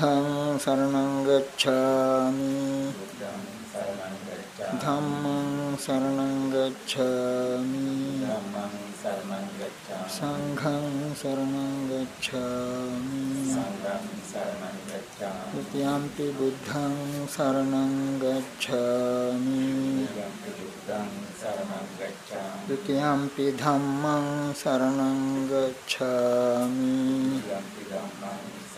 बुद्धं शरणं गच्छामि। धम्मं शरणं गच्छामि। सङ्घं शरणं गच्छामि। इत्याम्पि बुद्धं शरणं गच्छामि। धम्मं शरणं गच्छामि।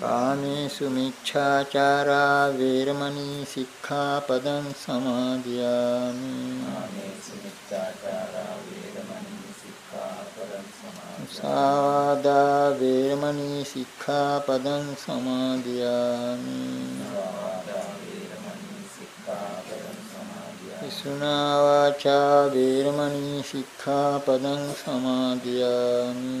කාමේසු මිච්ඡාචාරා වේරමණී සික්ඛාපදං සමාදියාමි. සාවාදා වේරමණී සික්ඛාපදං සමාදියාමි. විසුනා වාචා වේරමණී සික්ඛාපදං සමාදියාමි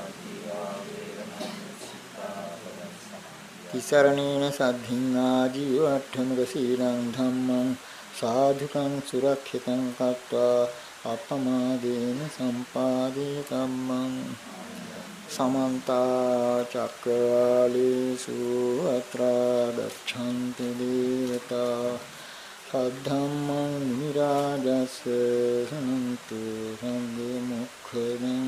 තිසරණේන සද්ධින් ආජීවට්ඨමක සීලං ධම්මං සාධුකං සුරක්ෂිතං කତ୍වා අපමාදේන සම්පාදේ කම්මං සමන්ත චක්කවාලේසු අත්‍රා ගච්ඡන්ති දේවතා සද්ධම්මං නිරාජස් සනන්තු සංඝ මුඛදං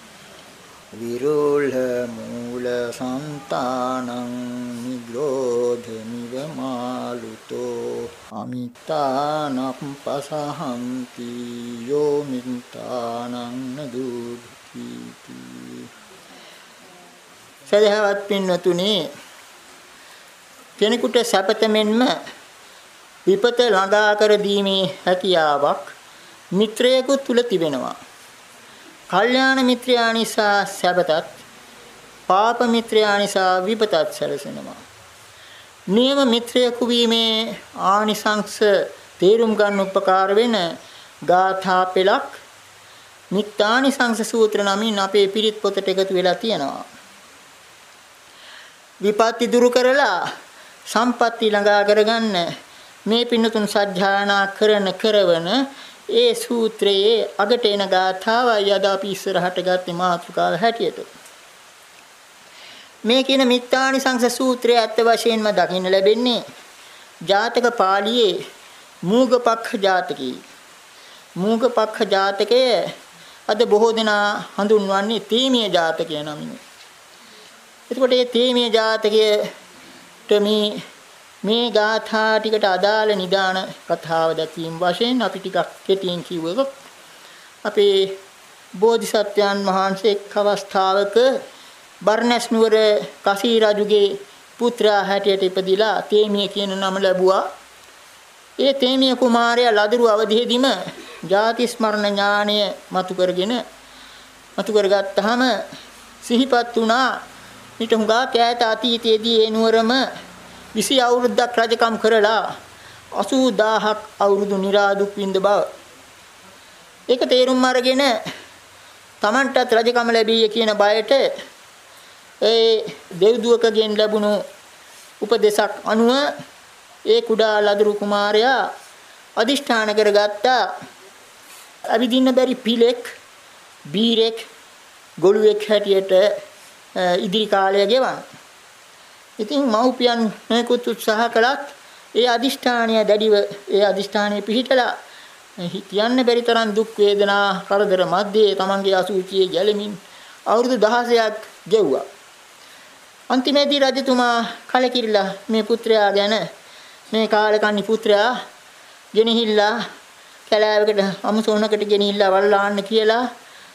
විරෝල මූල සන්තානං නිග්‍රෝධ නිවමාලුතෝ අමිතානං පසහන්ති යෝ මිතානං නදුති සදහවත් පින්වතුනි කෙනෙකුට සැපත මෙන්ම විපත ළඟා කර දීමේ හැකියාවක් මිත්‍රයෙකු තුල තිබෙනවා. කල්යාණ මිත්‍රයා නිසා සැපතත් පාප මිත්‍රයා නිසා විපතත් සැලසෙනවා. නියම මිත්‍රයෙකු වීමේ ආනිසංස තේරුම් ගන්න උපකාර වෙන ගාථා පෙළක් නිත්‍යානිසංස සූත්‍ර නමින් අපේ පිරිත් පොතට එකතු වෙලා තියෙනවා. විපත්ති දුරු කරලා සම්පatti ළඟා කරගන්න මේ පින්නතුන් සත්‍යයනා කරන කරවන ඒ සූත්‍රයේ අගට එන ගාථාවයි අද අපි ඉස්සරහට ගත්තේ මාතෘකාව හැටියට. මේ කියන මිත්තානිසංස සූත්‍රය ඇත්ත වශයෙන්ම දකින්න ලැබෙන්නේ ජාතක පාළියේ මූගපක්ඛ ජාතකී. මූගපක්ඛ ජාතකය අද බොහෝ දෙනා හඳුන්වන්නේ තීමිය ජාතකය නමින්. එතකොට මේ තීමිය ජාතකයට මේ මේ ගාථා ටිකට අදාළ නිදාන කතාව දැකීම වශයෙන් අපි ටිකක් කෙටියෙන් කිව්වොත් අපේ බෝධිසත්වයන් වහන්සේ එක් අවස්ථාවක බර්ණස් නුවර කසී රජුගේ පුත්‍රයා හැටියට ඉපදිලා තේමිය කියන නම ලැබුවා. ඒ තේමිය කුමාරයා ලදරු අවධියේදීම ಜಾති ස්මරණ ඥානය මතු කරගෙන මතු කරගත්තාම සිහිපත් වුණා ඊට හුඟා කෑත අතීතයේදී ඒ නුවරම 20 අවුරුද්දක් රජකම් කරලා 80000ක් අවුරුදු නිරාදුක් වින්ද බව. ඒක තේරුම් අරගෙන Tamanටත් රජකම ලැබීය කියන බයට ඒ දෙව්දුවකගෙන් ලැබුණු උපදේශක් අනුව ඒ කුඩා ලදරු කුමාරයා අදිෂ්ඨාන කරගත්තා අවිදින්න බැරි පිලෙක් බීරෙක් ගොළුෙක් හැටියට ඉදිරි කාලය ගෙවන්න. ඉතින් මව්පියන් මේකුත් උත්සාහ කළත් ඒ අදිෂ්ඨානය දැඩිව ඒ අදිෂ්ඨානය පිහිටලා කියන්න බැරි තරම් දුක් වේදනා කරදර මැද්දේ තමන්ගේ අසුචියේ ගැලමින් අවුරුදු 16ක් ගෙව්වා. අන්තිමේදී රජතුමා කලකිරිලා මේ පුත්‍රයා ගැන මේ කාලකන්ණි පුත්‍රයා ගෙනහිල්ලා කැලෑවකට අමුසොනකට ගෙනහිල්ලා වල්ලාන්න කියලා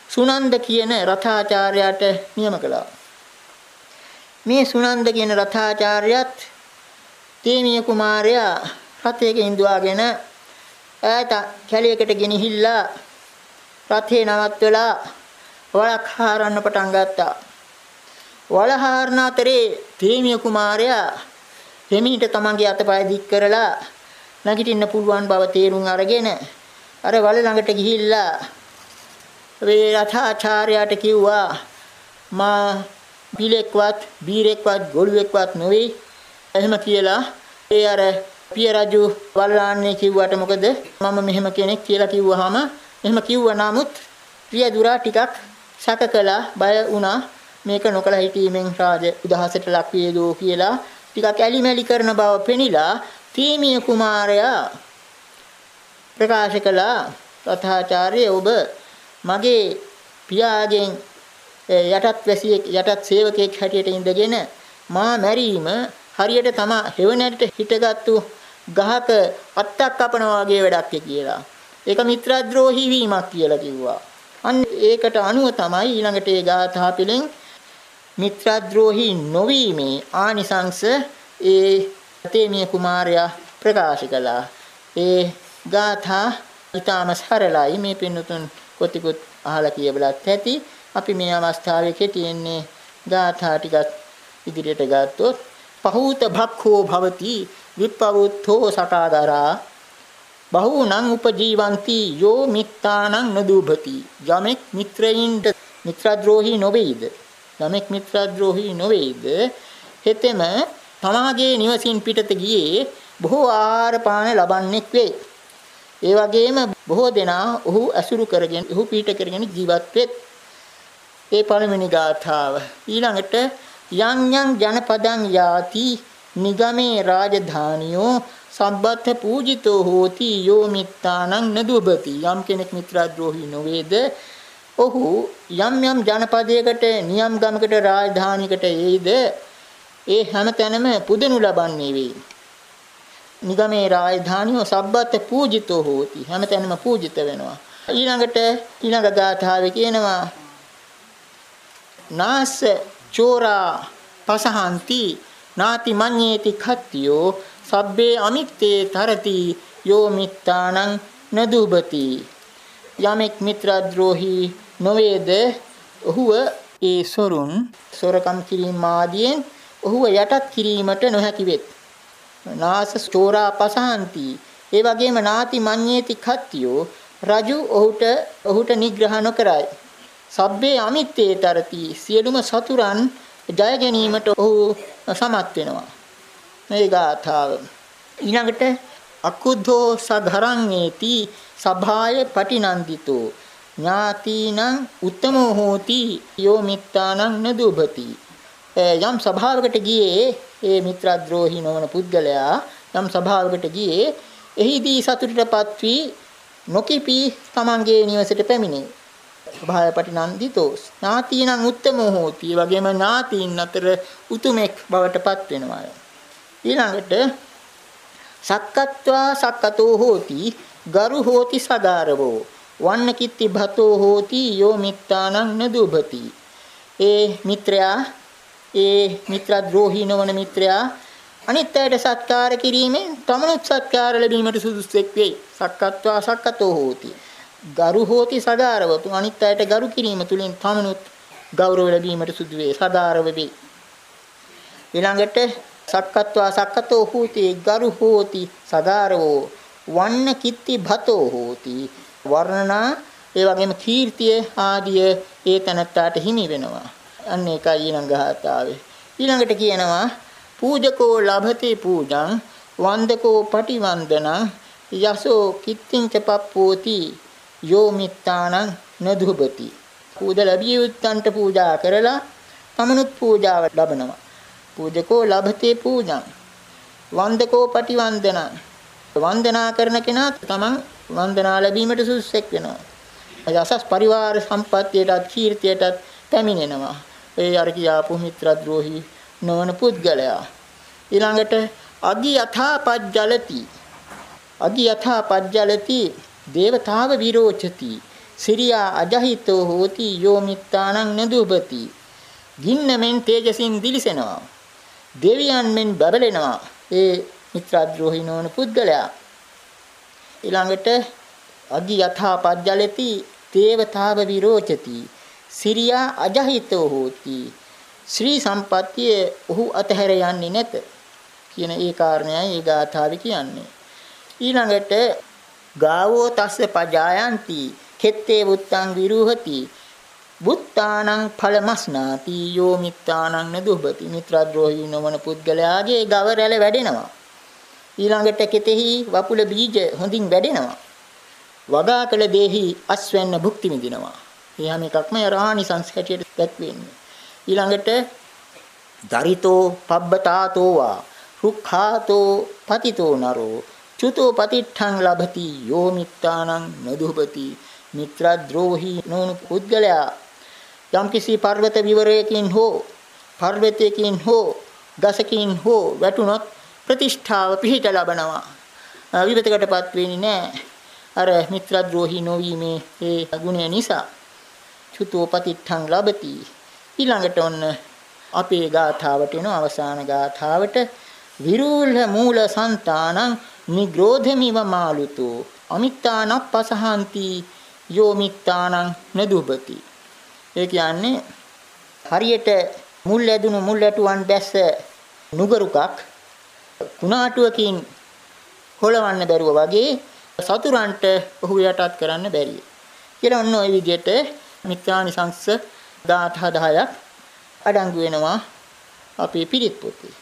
සුනන්ද කියන රථාචාර්යයාට නියම කළා. මේ සුනන්ද කියන රථාචාර්යයත් තේමිය කුමාරයා රථයක ඉඳුවාගෙන ඈත කැලයකට ගෙනහිල්ලා රථේ නවත්වලා වලක් හරන්න පටන් ගත්තා. වලහාරණ අතරේ තේමිය කුමාරයා හිමිට තමන්ගේ අතපය දික් කරලා නැගිටින්න පුළුවන් බව තේරුම් අරගෙන අර වල ළඟට ගිහිල්ලා වේ රථාචාර්යයාට කිව්වා මා පිලෙක්වත් බීරෙක්වත් ගොළුෙක්වත් නොවේ. එහෙම කියලා ඒ අර පිය රජු වල්ලාන්නේ කිව්වට මොකද? මම මෙහෙම කෙනෙක් කියලා කිව්වහම එහෙම කිව්ව නමුත් පිය දුරා ටිකක් සැක කළා බය වුණා. මේක නොකල හිටීමෙන් රාජ උදහසට ලක් වේදෝ කියලා ටිකක් ඇලිමැලි කරන බව පෙනිලා තීමිය කුමාරයා ප්‍රකාශ කළා. රථාචාර්ය ඔබ මගේ පියාගෙන් යටත් වැසියෙක් යටත් සේවකයෙක් හැටියට ඉඳගෙන මා මැරීම හරියට තම හෙවණට හිටගත්තු ගහක අත්තක් කපනවා වගේ වැඩක් කියලා. ඒක මිත්‍රද්‍රෝහී වීමක් කියලා කිව්වා. අන්න ඒකට අනුව තමයි ඊළඟට ඒ ගාථා පිළින් මිත්‍රද්‍රෝහී නොවීමේ ආනිසංස ඒ තේමිය කුමාරයා ප්‍රකාශ කළා. ඒ ගාථා ඊටම සරලයි මේ පින්නතුන් කොටිකුත් අහලා කියවලත් ඇති. අපි මේ අවස්ථාවේ කෙටියෙන්නේ ගාථා ටිකක් ඉදිරියට ගත්තොත් පහූත භක්ඛෝ භවති විප්පවුත්තෝ සකාදරා බහූනං උපජීවಂತಿ යෝ මිත්තානං නදුභති යමෙක් මිත්‍රයින්ට මිත්‍රද්‍රෝහී නොවේද යමෙක් මිත්‍රද්‍රෝහී නොවේද හෙතෙම තමාගේ නිවසින් පිටත ගියේ බොහෝ ආහාර පාන ලබන්නෙක් වේ. ඒ වගේම බොහෝ දෙනා ඔහු ඇසුරු කරගෙන ඔහු පීඨ කරගෙන ජීවත් වෙත්. ඒ පළවෙනි ගාථාව. ඊළඟට යං යං ජනපදං යාති නිගමේ රාජධානියෝ සම්බත්ත පූජිතෝ හෝති යෝ මිත්තානං නදුබති යම් කෙනෙක් මිත්‍රාද්‍රෝහී නොවේද ඔහු යම් යම් ජනපදයකට නියම් ගමකට රාජධානියකට එයිද ඒ හැම තැනම පුදනු ලබන්නේ වේ. නිගමේ රාජධානිය සබ්බත් පූජිතෝ හෝති. හැම තැනම පූජිත වෙනවා. ඊළඟට ඊළඟ ගාථාවේ කියනවා නාස චෝරා පසහන්ති නාති මඤ්ඤේති khත්තියෝ සබ්බේ අමිත්තේ තරති යෝ මිත්තානං නදුබති යමෙක් මිත්‍රද්‍රෝහී නොවේද ඔහුව ඒ සොරුන් සොරකම් කිරීම ආදියෙන් ඔහුව යටත් කිරීමට නොහැකි වෙත්. නාස චෝරා පසහන්ති. ඒ වගේම නාති මඤ්ඤේති කත්තියෝ රජු ඔහුට ඔහුට නිග්‍රහ නොකරයි. සබ්බේ අමිත්තේ තරති සියලුම සතුරන් ජය ගැනීමට ඔහු සමත් වෙනවා. මේ ගාථාව. ඊළඟට අකුද්ධෝ සඝරං සභාය පටිනන්දිතෝ ඥාතිනං උත්තමෝ හෝති යෝ මිත්තානං නදුභති යම් සභාවකට ගියේ ඒ මිත්‍රද්‍රෝහී නොවන පුද්ගලයා යම් සභාවකට ගියේ එහිදී සතුටටපත් වී නොකිපී තමන්ගේ නිවසට පැමිණේ සභාව පටිනන්දිතෝ ඥාතිනං උත්තමෝ හෝති වගේම ඥාතීන් අතර උතුමෙක් බවට පත් වෙනවා. ඊළඟට සක්කත්වා සක්කතෝ හෝති ගරු හෝති සදාරවෝ. වන්න කිත්ති භතෝ හෝති යෝ මිත්තානං නදුභති. ඒ මිත්‍රයා ඒ මිත්‍රද්‍රෝහී නොවන මිත්‍රයා අනිත් අයට සත්කාර කිරීමෙන් තමනුත් සත්කාර ලැබීමට සුදුසුෙක් වෙයි. සක්කත්වා සක්කතෝ හෝති. ගරු හෝති සදාරවතු අනිත් අයට ගරු කිරීම තුලින් තමනුත් ගෞරව ලැබීමට සුදු වේ සදාරව වේ. ඊළඟට සක්කත්වා සක්කතෝ හෝති ගරු හෝති සදාරවෝ. වන්න කිත්ති භතෝ හෝති. වර්ණනා ඒ වගේම කීර්තිය ආදිය ඒ තනත්තාට හිමි වෙනවා. අන්න ඒකයි ඊළඟ ගාථාවේ. ඊළඟට කියනවා පූජකෝ ලභති පූජං වන්දකෝ පටිවන්දනං යසෝ කිත්තිංච පප්පෝති. යෝ මිත්තානං නදුබති. පූජ ලැබිය යුත්තන්ට පූජා කරලා තමනුත් පූජාව ලබනවා. පූජකෝ ලභතේ පූජං වන්දකෝ පටිවන්දනං වන්දනා කරන කෙනා තමන් වන්දනා ලැබීමට සුදුසෙක් වෙනවා. යසස් පරිවාර සම්පත්තියටත් කීර්තියටත් පැමිණෙනවා. ඒ අර කියාපු මිත්‍රද්‍රෝහී නොවන පුද්ගලයා. ඊළඟට අගි යථා පජ්ජලති. අගි යථා පජ්ජලති දේවතාව විරෝචති. සිරියා අජහිතෝ හෝති යෝ මිත්තානං නදුබති. ගින්න මෙන් තේජසින් දිලිසෙනවා. දෙවියන් මෙන් බබලෙනවා. ඒ මිත්‍රද්‍රෝහී නොවන පුද්ගලයා ඊළඟට අදි යථා පජ්ජලති දේවතාව විරෝචති සිරියා අජහිතෝ හෝති ශ්‍රී සම්පත්තිය ඔහු අතහැර යන්නේ නැත කියන ඒ කාරණයයි ඒ ගාථාවේ කියන්නේ ඊළඟට ගාවෝ තස්ස පජායන්ති කෙත්තේ බුත්තං විරුහති බුත්තානං ඵලමස්නාති යෝ මිත්තානං නදුබති මිත්‍රද්‍රෝහී නොවන පුද්ගලයාගේ ගව රැළ වැඩෙනවා ඊළඟට කෙතෙහි වපුල බීජ හොඳින් වැඩෙනවා. වගා කළ දෙහි අස්වැන්න භුක්ති විඳිනවා. මේ හැම එකක්ම රාණිසංස හැටියට දැක්වෙන්නේ. ඊළඟට දරිතෝ පබ්බතාතෝ වා රුක්ඛාතෝ පතිතෝ නරෝ චුතෝ පතිට්ඨං ලබති යෝ මිත්තානං නදුහපති මිත්‍රද්‍රෝහී නොවන පුද්ගලයා යම්කිසි පර්වත විවරයකින් හෝ පර්වතයකින් හෝ ගසකින් හෝ වැටුනොත් ප්‍රතිෂ්ඨාව පිහිට ලබනවා. විවිතකටපත් වෙන්නේ නැහැ. අර මිත්‍රද්‍රෝහී නොවීමේ ඒ ගුණය නිසා චුතෝ පතිත්තං ලබති. ඊළඟට ඔන්න අපේ ගාථාවට එන අවසාන ගාථාවට විරූල මූල సంతානං නිග්‍රෝධමිව මාලුතු අමිත්තාන පසහන්ති යෝ මිත්තානං නදුබති ඒ කියන්නේ හරියට මුල් ඇදුණු මුල් ඇටුවන් බැස්ස නුගරුකක් කුණාටුවකින් කොලවන්න බැරුව වගේ සතුරන්ට ඔහු යටත් කරන්න බැරිය. කියලා ඔන්න ওই විදිහට මිත්‍යානිසංස 10ක් අඩංගු වෙනවා අපේ පිරිත් පොතේ.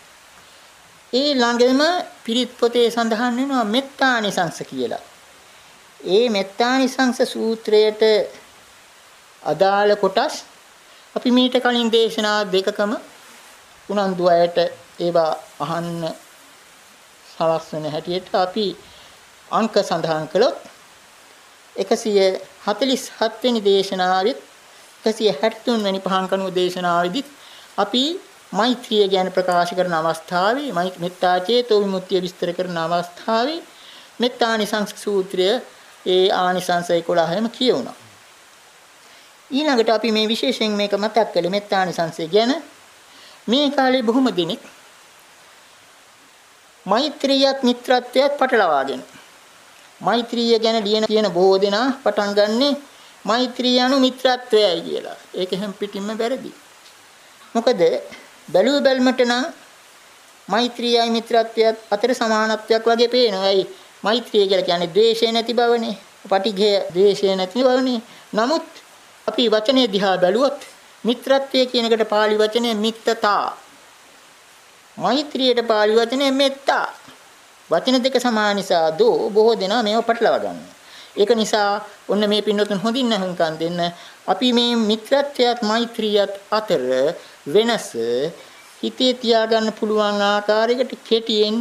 ඒ ළඟම පිරිත් පොතේ සඳහන් වෙනවා මෙත්තානිසංස කියලා. ඒ මෙත්තානිසංස සූත්‍රයට අදාළ කොටස් අපි මීට කලින් දේශනා දෙකකම උනන්දු අයට ඒවා අහන්න සලස්වන හැටියට අපි අංක සඳහන් කළොත් 147 වෙනි දේශනාවෙත් 163 වෙනි පහන් කණුව දේශනාවෙදිත් අපි මෛත්‍රිය ගැන ප්‍රකාශ කරන අවස්ථාවේ මෙත්තා චේතෝ විමුක්තිය විස්තර කරන අවස්ථාවේ මෙත්තානිසංස සූත්‍රය ඒ ආනිසංස 11ම කියවුණා. ඊළඟට අපි මේ විශේෂයෙන් මේක මතක් කළේ මෙත්තානිසංසය ගැන මේ කාලේ බොහොම දෙනෙක් මෛත්‍රියත් මිත්‍රත්වයත් පටලවාගෙන මෛත්‍රිය ගැන ලියන කියන බොහෝ දෙනා පටන් ගන්නෙ මෛත්‍රිය anu මිත්‍රත්වයයි කියලා. ඒක හැම පිටින්ම වැරදි. මොකද බැලුව බැලමට නම් මෛත්‍රියයි මිත්‍රත්වයත් අතර සමානත්වයක් වගේ පේනවා. ඇයි මෛත්‍රිය කියලා කියන්නේ ද්වේෂය නැති බවනේ. පටිඝය ද්වේෂය නැති බවනේ. නමුත් අපි වචනේ දිහා බැලුවොත් මිත්‍රත්වය කියන එකට pāli වචනේ මිත්තතා මෛත්‍රියට පාළි වචනේ මෙත්තා. වචන දෙක සමාන නිසා දෝ බොහෝ දෙනා මේව පටලවා ගන්නවා. ඒක නිසා ඔන්න මේ පින්නතුන් හොඳින් අහුම්කම් දෙන්න. අපි මේ මිත්‍රත්වයත් මෛත්‍රියත් අතර වෙනස හිතේ තියාගන්න පුළුවන් ආකාරයකට කෙටියෙන්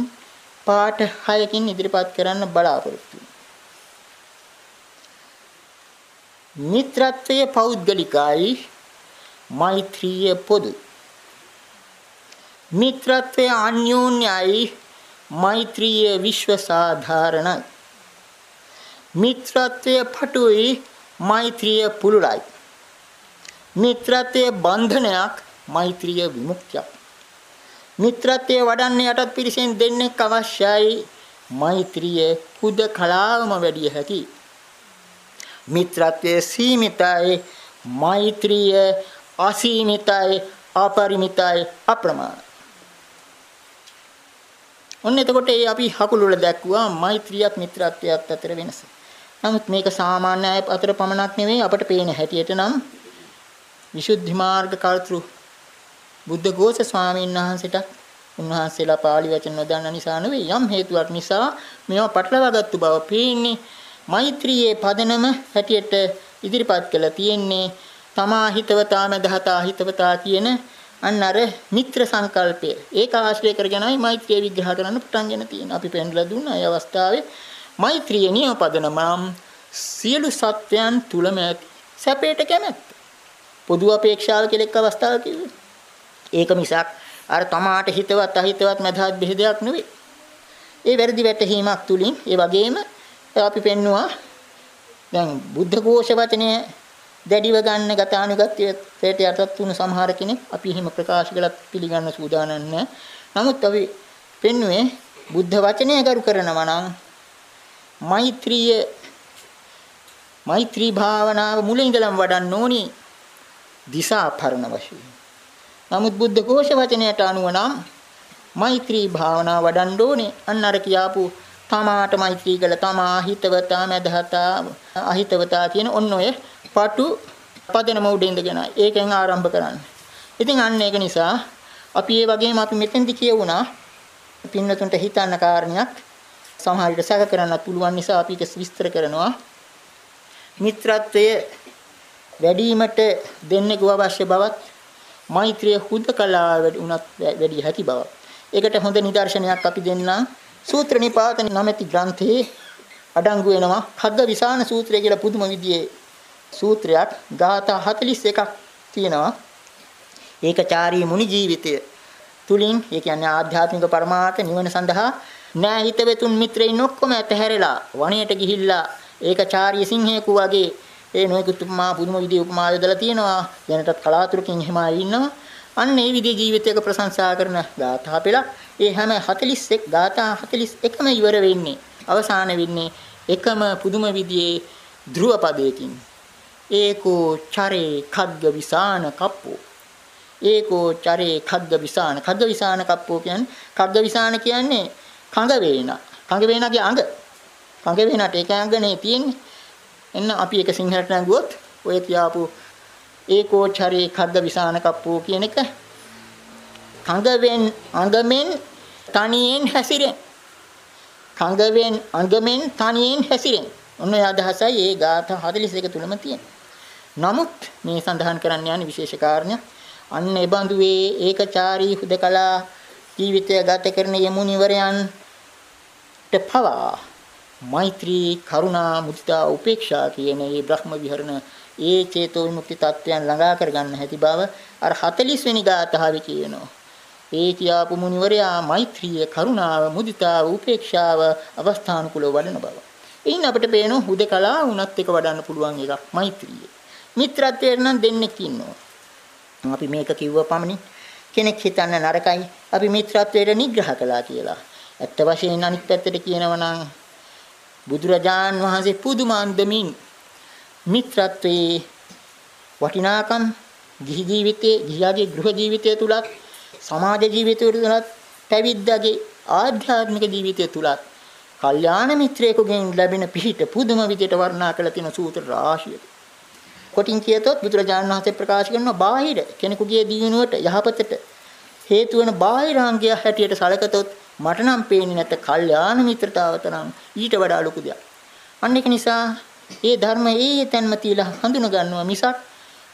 පාට 6කින් ඉදිරිපත් කරන්න බලාපොරොත්තු මිත්‍රත්වය පෞද්ගලිකයි මෛත්‍රිය පොදු. මිත්‍රත්වය අන්‍යෝන්‍යයි මෛත්‍රිය විශ්ව සාධාරණයි මිත්‍රත්වය පටුයි මෛත්‍රිය පුලුලයි මිත්‍රත්වයේ බන්ධනයක් මෛත්‍රිය විමුක්තියක්. මිත්‍රත්වයේ වඩන්න යටත් පිරිසෙන් දෙන්නෙක් අවශ්‍යයි. මෛත්‍රිය කුද කලාවම වැඩි හැකි. මිත්‍රත්වයේ සීමිතයි. මෛත්‍රිය අසීමිතයි අපරිමිතයි අප්‍රමාණ ඔන්න එතකොට ඒ අපි හකුළු වල දැක්ුවා මෛත්‍රියත් මිත්‍රත්වයත් අතර වෙනස. නමුත් මේක සාමාන්‍ය අය අතර පමණක් නෙවෙයි අපට පේන හැටියට නම් විසුද්ධි මාර්ග කල්තෘ බුද්ධ ഘോഷ ස්වාමීන් වහන්සේට උන්වහන්සේලා පාළි වචන නොදන්න නිසා නෙවෙයි යම් හේතුවක් නිසා මේවා පටලවාගත්තු බව පේන්නේ. මෛත්‍රියේ පදනම හැටියට ඉදිරිපත් කළ තියෙන්නේ තමා හිතවතා මදහතා හිතවතා කියන අන්න අර මිත්‍ර සංකල්පය. ඒක ආශ්‍රය කරගෙනයි මෛත්‍රිය විග්‍රහ කරන්න පටන්ගෙන තියෙන්නේ. අපි පෙන්ලා දුන්න ඒ අවස්ථාවේ මෛත්‍රිය නියම පදනම සියලු සත්වයන් තුලම සැපයට කැමැත්ත. පොදු අපේක්ෂාව කියලා එක් අවස්ථාවක කිව්වේ ඒක මිසක් අර තමාට හිතවත් අහිතවත් මැදහත් බෙහෙදයක් නෙවෙයි. ඒ වැරදි වැටහීමක් තුලින් ඒ වගේම අපි පෙන්නවා දැන් බුද්ධ ഘോഷ වචනය දැඩිව ගන්න ගතානුගතයට යටත් වුණු සමහර කෙනෙක් අපි එහෙම ප්‍රකාශ කළත් පිළිගන්න සූදානම් නැහැ. නමුත් අපි පෙන්වුවේ බුද්ධ වචනය ගරු කරනවා නම් මෛත්‍රිය මෛත්‍රී භාවනාව මුලින් ඉඳලම වඩන්න ඕනි දිසා පරණ වශයෙන්. නමුත් බුද්ධ ഘോഷ වචනයට අනුව නම් මෛත්‍රී භාවනා වඩන්න ඕනේ. අන්න අර කියාපු තමාට මෛත්‍රී කළ තමා හිතවතා මදහතා අහිතවතා කියන ඔන්න ඔය පටු පදනම උඩ ඉඳගෙන ඒකෙන් ආරම්භ කරන්න. ඉතින් අන්න ඒක නිසා අපි ඒ වගේම අපි මෙතෙන්දි කියවුණා පින්නතුන්ට හිතන්න කාරණයක් සමහර විට සැක කරන්නත් පුළුවන් නිසා අපි ඒක විස්තර කරනවා. මිත්‍රත්වය වැඩිවීමට දෙන්නෙකු අවශ්‍ය බවත් මෛත්‍රිය හුදකලා උනත් වැඩි හැකි බව. ඒකට හොඳ නිදර්ශනයක් අපි දෙන්නා සූත්‍ර නිපාතන නමැති ග්‍රන්ථයේ අඩංගු වෙනවා khagga විසාන සූත්‍රය කියලා පුදුම විදිහේ සූත්‍රයක් ගාථා 41ක් තියෙනවා. ඒකචාරී මුනි ජීවිතය තුලින් ඒ කියන්නේ ආධ්‍යාත්මික පරමාර්ථ නිවන සඳහා නෑ හිතවෙතුන් මිත්‍රයින් ඔක්කොම ඇතහැරලා වණයට ගිහිල්ලා ඒකචාරී සිංහෙකු වගේ ඒ නොයෙකුත් උපමා පුදුම විදිහේ උපමා යොදලා තියෙනවා. දැනටත් කලාතුරකින් එහෙම අය ඉන්නවා. අන්න ඒ විදිහේ ජීවිතයක ප්‍රශංසා කරන ගාථා පෙළක්. ඒ හැම 41 ගාථා 41ම ඉවර වෙන්නේ. අවසාන වෙන්නේ එකම පුදුම විදිහේ ධ්‍රුව පදයකින්. ඒකෝ චරේ khagg විසාන කප්පෝ. ඒකෝ චරේ khagg විසාන. khagg විසාන කප්පෝ කියන්නේ khagg විසාන කියන්නේ කඟ වේන. කඟ වේනගේ අඟ. කඟ වේනට ඒක අඟනේ තියෙන්නේ. එන්න අපි ඒක සිංහලට නැගුවොත් ඔය කියාපු ඒකෝචරේ කද්ද විසාන කප්පෝ කියන එක කඟවෙන් අඟමෙන් තනියෙන් හැසිරෙන්. කඟවෙන් අඟමෙන් තනියෙන් හැසිරෙන්. ඔන්න ඔය අදහසයි ඒ ගාථා 41 තුලම තියෙන. නමුත් මේ සඳහන් කරන්න යන්නේ විශේෂ කාරණයක්. අන්න ඒ බඳුවේ ඒකචාරී හුදකලා ජීවිතය ගත කරන යමුනිවරයන්ට පවා මෛත්‍රී කරුණා මුදිතා උපේක්ෂා කියන මේ බ්‍රහ්ම විහරණ ඒ චේතෝ විමුක්ති තත්වයන් ළඟා කරගන්න හැටි බව අර 40 වෙනි ගාථාවේ කියනවා. ඒ කියාපු මුනිවරයා මෛත්‍රිය කරුණාව මුදිතාව උපේක්ෂාව අවස්ථානුකූලව වඩන බව. එයින් අපිට පේන හුදකලා වුණත් එක වඩන්න පුළුවන් එකක් මෛත්‍රිය. මිත්‍රත්වයෙන් නම් දෙන්නෙක් ඉන්නවා. අපි මේක කිව්ව පමණින් කෙනෙක් හිතන්න නරකයි අපි මිත්‍රත්වයට නිග්‍රහ කළා කියලා. ඇත්ත වශයෙන්ම අනිත් පැත්තට කියනවා නම් බුදුරජාන් වහන්සේ පුදුමාන්දමින් මිත්‍රත්වයේ වටිනාකම් ගිහි ජීවිතයේ ගිහියාගේ ගෘහ ජීවිතය තුලත් සමාජ ජීවිතය තුලත් පැවිද්දාගේ ආධ්‍යාත්මික ජීවිතය තුලත් කල්යාණ මිත්‍රයෙකුගෙන් ලැබෙන පිහිට පුදුම විදිහට වර්ණනා කළ තියෙන සූත්‍ර රාශියක. කොටින් කියතොත් බුදුරජාණන් වහන්සේ ප්‍රකාශ කරනවා බාහිර කෙනෙකුගේ දියුණුවට යහපතට හේතු වෙන බාහිරාංගය හැටියට සැලකතොත් මට නම් පේන්නේ නැත කල්යාණ මිත්‍රතාව තරම් ඊට වඩා ලොකු දෙයක්. අන්න ඒක නිසා ඒ ධර්ම ඒ තැන්ම තියලා හඳුන ගන්නවා මිසක්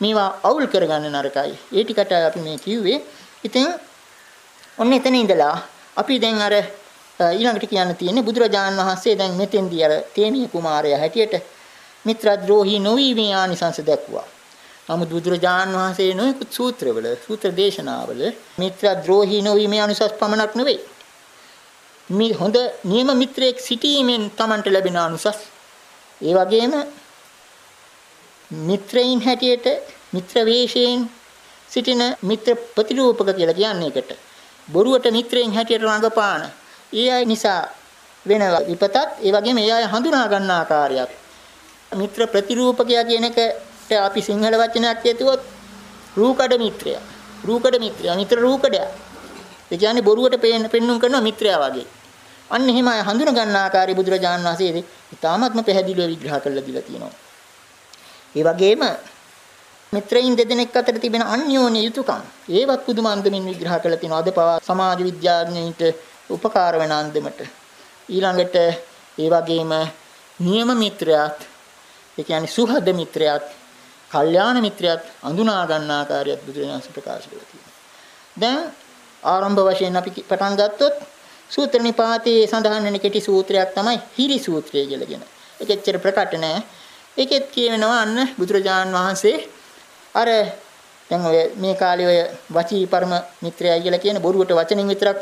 මේවා අවුල් කරගන්න නරකයි. ඒ ටිකට අපි මේ කිව්වේ. ඉතින් ඔන්න එතන ඉඳලා අපි දැන් අර ඊළඟට කියන්න තියෙන්නේ බුදුරජාණන් වහන්සේ දැන් මෙතෙන්දී අර තේමීය කුමාරයා හැටියට මිත්‍රද්‍රෝහී නොවි මේ ආනිසංස දැක්ුවා. නමුත් බුදුරජාණන් වහන්සේ නොයෙකුත් සූත්‍රවල සූත්‍ර දේශනාවල මිත්‍රද්‍රෝහී නොවි මේ අනුසස් පමණක් නෙවෙයි. මේ හොඳ නියම මිත්‍රයෙක් සිටීමෙන් Tamanට ලැබෙන අනුසස් ඒ වගේම මිත්‍රයින් හැටියට මිත්‍ර වේශයෙන් සිටින මිත්‍ර ප්‍රතිරූපක කියලා කියන්නේ එකට. බොරුවට මිත්‍රයන් හැටියට රඟපාන. ඒ අය නිසා වෙන විපතත් ඒ වගේම ඒ අය හඳුනා ගන්න ආකාරයත්. මිත්‍ර ප්‍රතිරූපකයා කියන එකට අපි සිංහල වචනයක් කියතුවොත් රූකඩ මිත්‍රයා. රූකඩ මිත්‍රයා මිත්‍ර රූකඩයා. ඒ කියන්නේ බොරුවට පෙන්නුම් කරන මිත්‍රයා වගේ. අන්න එහෙම අය හඳුනා ගන්න ආකාරය බුදුරජාණන් වහන්සේ ඉතාමත්ම පැහැදිලිව විග්‍රහ කරලා දීලා තියෙනවා. ඒ වගේම මිත්‍රයින් දෙදෙනෙක් අතර තිබෙන අන්‍යෝන්‍ය යුතුයකම් ඒවත් පුදුම අන්දමින් විග්‍රහ කරලා තිනවා. අද පවා සමාජ විද්‍යාඥයින්ට උපකාර වෙන අන්දමට. ඊළඟට ඒ වගේම නියම මිත්‍රයාත් ඒ කියන්නේ සුහද මිත්‍රයාත් කල්යාණ මිත්‍රයාත් අඳුනා ගන්න ආකාරයත් බුදුරජාණන් ප්‍රකාශ කරලා තියෙනවා. දැන් ආරම්භ වශයෙන් අපි පටන් ගත්තොත් සූත්‍ර නිපාතයේ සඳහන් වෙන කෙටි සූත්‍රයක් තමයි හිරි සූත්‍රය කියලා කියන. ඒක එච්චර ප්‍රකට නෑ. ඒකෙත් කියවෙනවා අන්න බුදුරජාන් වහන්සේ අර දැන් ඔය මේ කාලේ ඔය වචී පරම මිත්‍රයයි කියලා කියන බොරුවට වචනින් විතරක්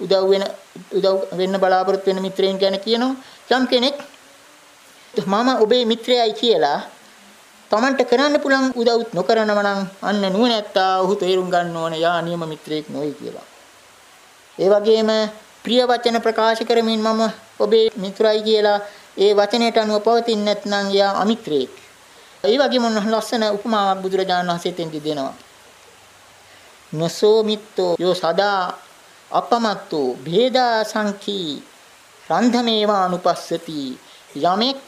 උදව් වෙන උදව් වෙන්න බලාපොරොත්තු වෙන මිත්‍රයන් ගැන කියනවා යම් කෙනෙක් මම ඔබේ මිත්‍රයයි කියලා Tamanට කරන්න පුළුවන් උදව් නොකරනව නම් අන්න නුවණැත්තා ඔහු තේරුම් ගන්න ඕන යා නියම මිත්‍රයෙක් නොයි කියලා. ඒ වගේම ප්‍රිය වචන ප්‍රකාශ කරමින් මම ඔබේ මිතුරයි කියලා ඒ වචනයට අනුව පවතින්නේ නැත්නම් යා අමිත්‍රයෙක්. ඒ වගේම ලස්සන උපමාවක් බුදුරජාණන් වහන්සේ තෙන්දි දෙනවා. නසෝ මිත්තෝ යෝ සදා අපමත්තෝ භේදා සංඛී රන්ධමේවා අනුපස්සති යමෙක්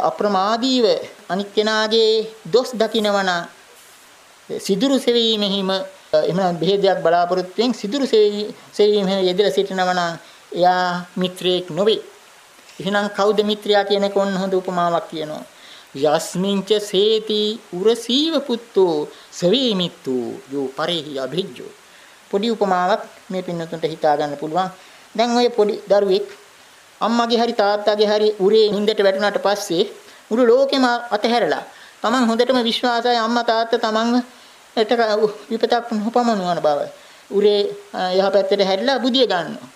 අප්‍රමාදීව අනිත් කෙනාගේ දොස් දකිනවන සිදුරු සෙවීමෙහිම එහෙම නැත්නම් බෙහෙදයක් බලාපොරොත්තුෙන් සිදුරු සෙවීම යෙදලා සිටිනවා නම් එයා මිත්‍රයෙක් නොවේ. එහෙනම් කවුද මිත්‍රයා කියන එක ඔන්න හොඳ උපමාවක් කියනවා. යස්මින්ච සේති උරසීව පුත්තෝ සවේ මිත්තු යෝ පරේහි අභිජ්ජෝ. පොඩි උපමාවක් මේ පින්නතුන්ට හිතා ගන්න පුළුවන්. දැන් ඔය පොඩි දරුවෙක් අම්මගේ හරි තාත්තාගේ හරි උරේ නිින්දට වැටුණාට පස්සේ මුළු ලෝකෙම අතහැරලා තමන් හොඳටම විශ්වාසයි අම්මා තාත්තා තමන්ව එතක විපතක් නොපමනුවන බව. උරේ යහපැත්තට හැරිලා බුදිය ගන්නවා.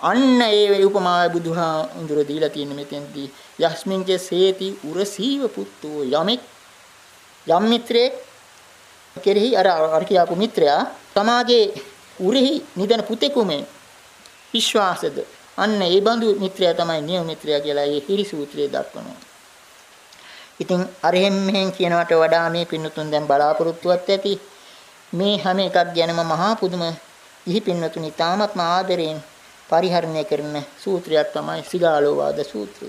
අන්න ඒ උපමාවයි බුදුහාඳුර දීලා තියෙන මෙතෙන්දී යස්මින්ගේ සේති උරසීව පුත්තෝ යමෙක් යම් මිත්‍රයෙක් කෙරෙහි අර අර කියාපු මිත්‍රයා තමාගේ උරෙහි නිදන පුතෙකුමේ විශ්වාසද අන්න ඒ බඳු මිත්‍රයා තමයි නියම මිත්‍රයා කියලා ඒ හිරි සූත්‍රයේ දක්වනවා. ඉතින් අරහෙන් මෙහෙන් කියනවට වඩා මේ පින්නතුන් දැන් බලාපොරොත්තුවත් ඇති මේ හැම එකක් ගැනම මහා පුදුම ඉහි පින්නතුනි තාමත්ම ආදරයෙන් පරිහරණය කරන සූත්‍රයක් තමයි සිගාලෝවාද සූත්‍රය.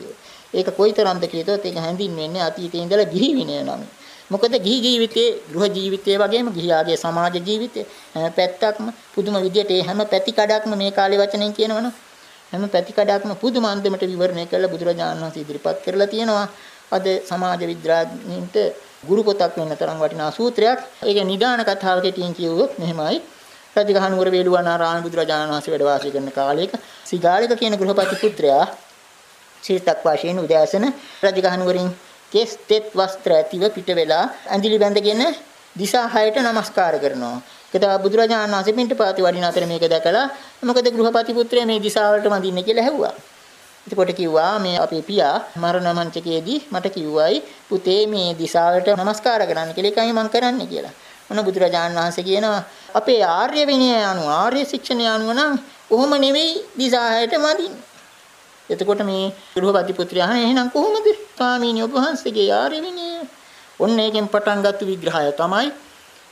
ඒක කොයිතරම්ද කියතොත් ඒක හැඳින්වෙන්නේ අතීතයේ ඉඳලා ගිහි විනය නමින්. මොකද ගිහි ජීවිතයේ ගෘහ ජීවිතයේ වගේම ගිහියාගේ සමාජ ජීවිතය හැම පැත්තක්ම පුදුම විදියට ඒ හැම පැති කඩක්ම මේ කාලේ වචනෙන් කියනවනේ හැම පැති කඩක්ම පුදුම අන්දමට විවරණය කරලා බුදුරජාණන් වහන්සේ ඉදිරිපත් කරලා තියෙනවා. අද සමාජ විද්‍යාඥයින්ට ගුරු පොතක් වෙන්න තරම් වටිනා සූත්‍රයක්. ඒක නිදාන කතාව කෙටියෙන් කියවුවොත් මෙහෙමයි. රජගහ නුවර වේළුවනාරාම බුදුරජාණන් වහන්සේ වැඩ වාසය කරන කාලයක සිගාලික කියන ගෘහපති පුත්‍රයා සිරිතක් වශයෙන් උදෑසන රජගහ නුවරින් කෙස් තෙත් වස්ත්‍ර ඇතිව පිට වෙලා ඇඳිලි බැඳගෙන දිසා හයට নমස්කාර කරනවා. කතා බුදුරජාණන් වහන්සේ පින්ටපාති වඩින අතර මේක දැකලා මොකද ගෘහපති පුත්‍රයා මේ දිසාවලට වඳින්නේ කියලා ඇහුවා. එතකොට කිව්වා මේ අපේ පියා මරණ මංචකයේදී මට කිව්වයි පුතේ මේ දිසාවට নমස්කාර කරන්න කියලා එකයි මම කරන්නේ කියලා. මොන බුදුරජාණන් වහන්සේ කියනවා අපේ ආර්ය විනය අනුව ආර්ය ශික්ෂණය අනුව නම් කොහොම නෙවෙයි දිසායට වඳින්නේ. එතකොට මේ ගෘහපති පුත්‍රයා අහන්නේ එහෙනම් කොහොමද ස්වාමීනි ඔබ වහන්සේගේ ආර්ය විනය? ඔන්න ඒකෙන් පටන් ගත්ත විග්‍රහය තමයි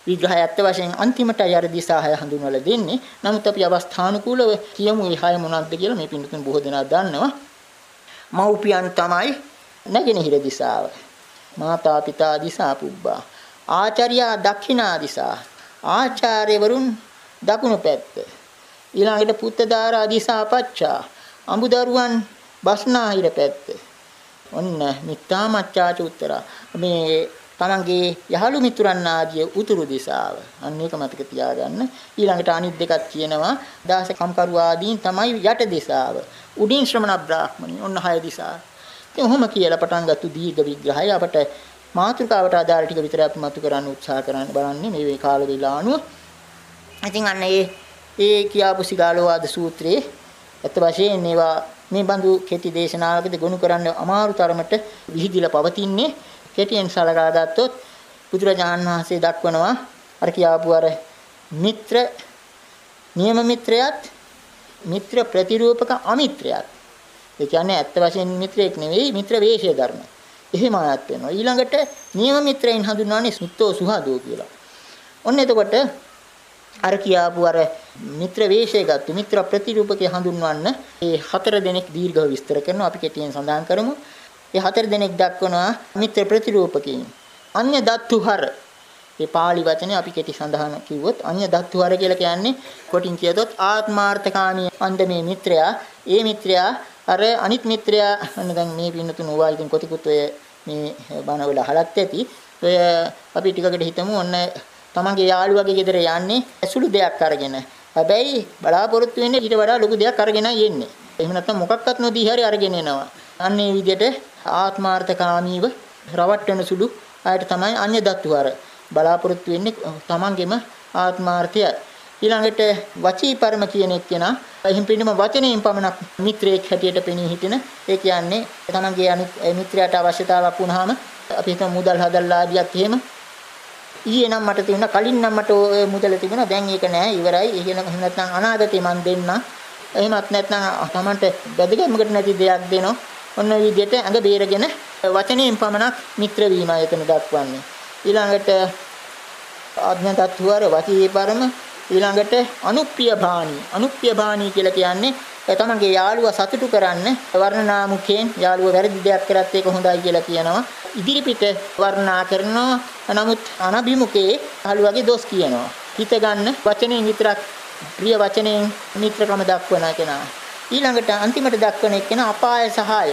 විග්‍රහය ඇත්ත වශයෙන් අන්තිමටයි අර දිසාහය හඳුන්වලා දෙන්නේ. නමුත් අපි අවස්ථානුකූලව කියමු මේ හය මොනක්ද කියලා මේ පිටුතුන් බොහෝ දෙනා දන්නවා. මව්පියන් තමයි නැගෙනහිර දිසාව. මාතා පිතා දිසා පුබ්බා. ආචාර්යා දක්ෂිනා දිසා. ආචාර්යවරුන් දකුණු පැත්ත. ඊළඟට පුත්තදාරා දිසාපච්චා අඹදරුවන් බස්නාහිර පැත්ත. ඔන්න මිත්තාමච්චාච උත්තරා. මේ තමන්ගේ යහළු මිතුරන් ආදිය උතුරු දිශාව. අන්න ඒක මතක තියාගන්න. ඊළඟට අනිත් දෙකක් කියනවා දාස කම්කරු ආදීන් තමයි යට දිශාව. උඩින් ශ්‍රමණ බ්‍රාහ්මණී ඔන්න හය දිශාව. ඉතින් ඔහොම කියලා පටන් ගත්තු දීර්ඝ විග්‍රහය අපට මාතෘකාවට ආධාර ටික විතරයි අපි මතු කරන්න උත්සාහ කරන්න බලන්නේ මේ කාල වේලා අනුව. ඉතින් අන්න ඒ ඒ කියාපු සිගාලෝවාද සූත්‍රයේ අත වශයෙන් ඒවා මේ බඳු කෙටි දේශනාවකදී ගොනු කරන්න අමාරු තරමට විහිදිලා පවතින්නේ කෙටියෙන් සලකා ගත්තොත් බුදුරජාණන් වහන්සේ දක්වනවා අර කියාපු අර මිත්‍ර නියම මිත්‍රයත් මිත්‍ර ප්‍රතිරූපක අමිත්‍රයත් ඒ කියන්නේ ඇත්ත වශයෙන් මිත්‍රයෙක් නෙවෙයි මිත්‍ර වේශය ධර්ම. එහෙම ආයත් වෙනවා. ඊළඟට නියම මිත්‍රයින් හඳුන්වන්නේ සුත්තෝ සුහදෝ කියලා. ඔන්න එතකොට අර කියාපු අර මිත්‍ර වේශය ගත්ත මිත්‍ර ප්‍රතිරූපකේ හඳුන්වන්න මේ හතර දෙනෙක් දීර්ඝව විස්තර කරනවා අපි කෙටියෙන් සඳහන් කරමු. ඒ හතර දෙනෙක් දක්වනවා මිත්‍ර ප්‍රතිරූපකීන්. අන්‍ය දත්තුහර. මේ pāli වචනේ අපි කෙටි සඳහන් කිව්වොත් අන්‍ය දත්තුහර කියලා කියන්නේ කොටින් කියතොත් ආත්මාර්ථකාමී අන්දමේ මිත්‍රයා. ඒ මිත්‍රයා අර අනිත් මිත්‍රයා අන්න දැන් මේ පින්නතුන් ඕවා ඉතින් කොතිකුත් ඔය මේ බණවල අහලත් ඇති. ඔය අපි ටිකකට හිතමු ඔන්න තමන්ගේ යාළුවගේ ගෙදර යන්නේ සුළු දෙයක් අරගෙන. හැබැයි බලාපොරොත්තු වෙන්නේ ඊට වඩා ලොකු දෙයක් අරගෙන යන්නේ. එහෙම නැත්නම් මොකක්වත් නොදී හරි අරගෙන එනවා. අන්න ඒ විදිහට ආත්මාර්ථකාමීව රවට්ටන සුළු ආයත තමයි අන්‍ය දත්තුවර බලාපොරොත්තු වෙන්නේ තමන්ගේම ආත්මාර්ථය. ඊළඟට වචී පරම කියන එක්කෙනා එහෙන් පින්නම වචනයෙන් පමණක් මිත්‍රයෙක් හැටියට පෙනී හිටින ඒ කියන්නේ තමන්ගේ අනිත් මිත්‍රයාට අවශ්‍යතාවක් වුණාම අපි හිතමු මුදල් හදලා ආදියත් එහෙම. ඊයේ නම් මට තිබුණා කලින් නම් මට ඔය මුදල තිබුණා. දැන් ඒක නෑ ඉවරයි. එහෙනම් එහෙම නැත්නම් අනාගතේ මන් දෙන්න එහෙමත් නැත්නම් තමන්ට බැදගැම්මකට නැති දෙයක් දෙනවා. ඔන්න ඔය විදිහට ඇඟ බේරගෙන වචනයෙන් පමණක් මිත්‍ර වීම එතන දක්වන්නේ. ඊළඟට ආඥාතත්වර වචී පරම ඊළඟට අනුප්පිය භාණී. අනුප්පිය භාණී කියලා කියන්නේ තමන්ගේ යාළුවා සතුටු කරන්න වර්ණනා මුඛයෙන් යාළුවා වැරදි දෙයක් කරත් ඒක හොඳයි කියලා කියනවා. ඉදිරිපිට වර්ණනා කරනවා. නමුත් අනභිමුඛයේ යාළුවාගේ දොස් කියනවා. හිත ගන්න වචනෙන් විතරක් ප්‍රිය වචනෙන් මිත්‍රකම දක්වන කෙනා. ඊළඟට අන්තිමට දක්වන එක්කෙන අපාය සහාය.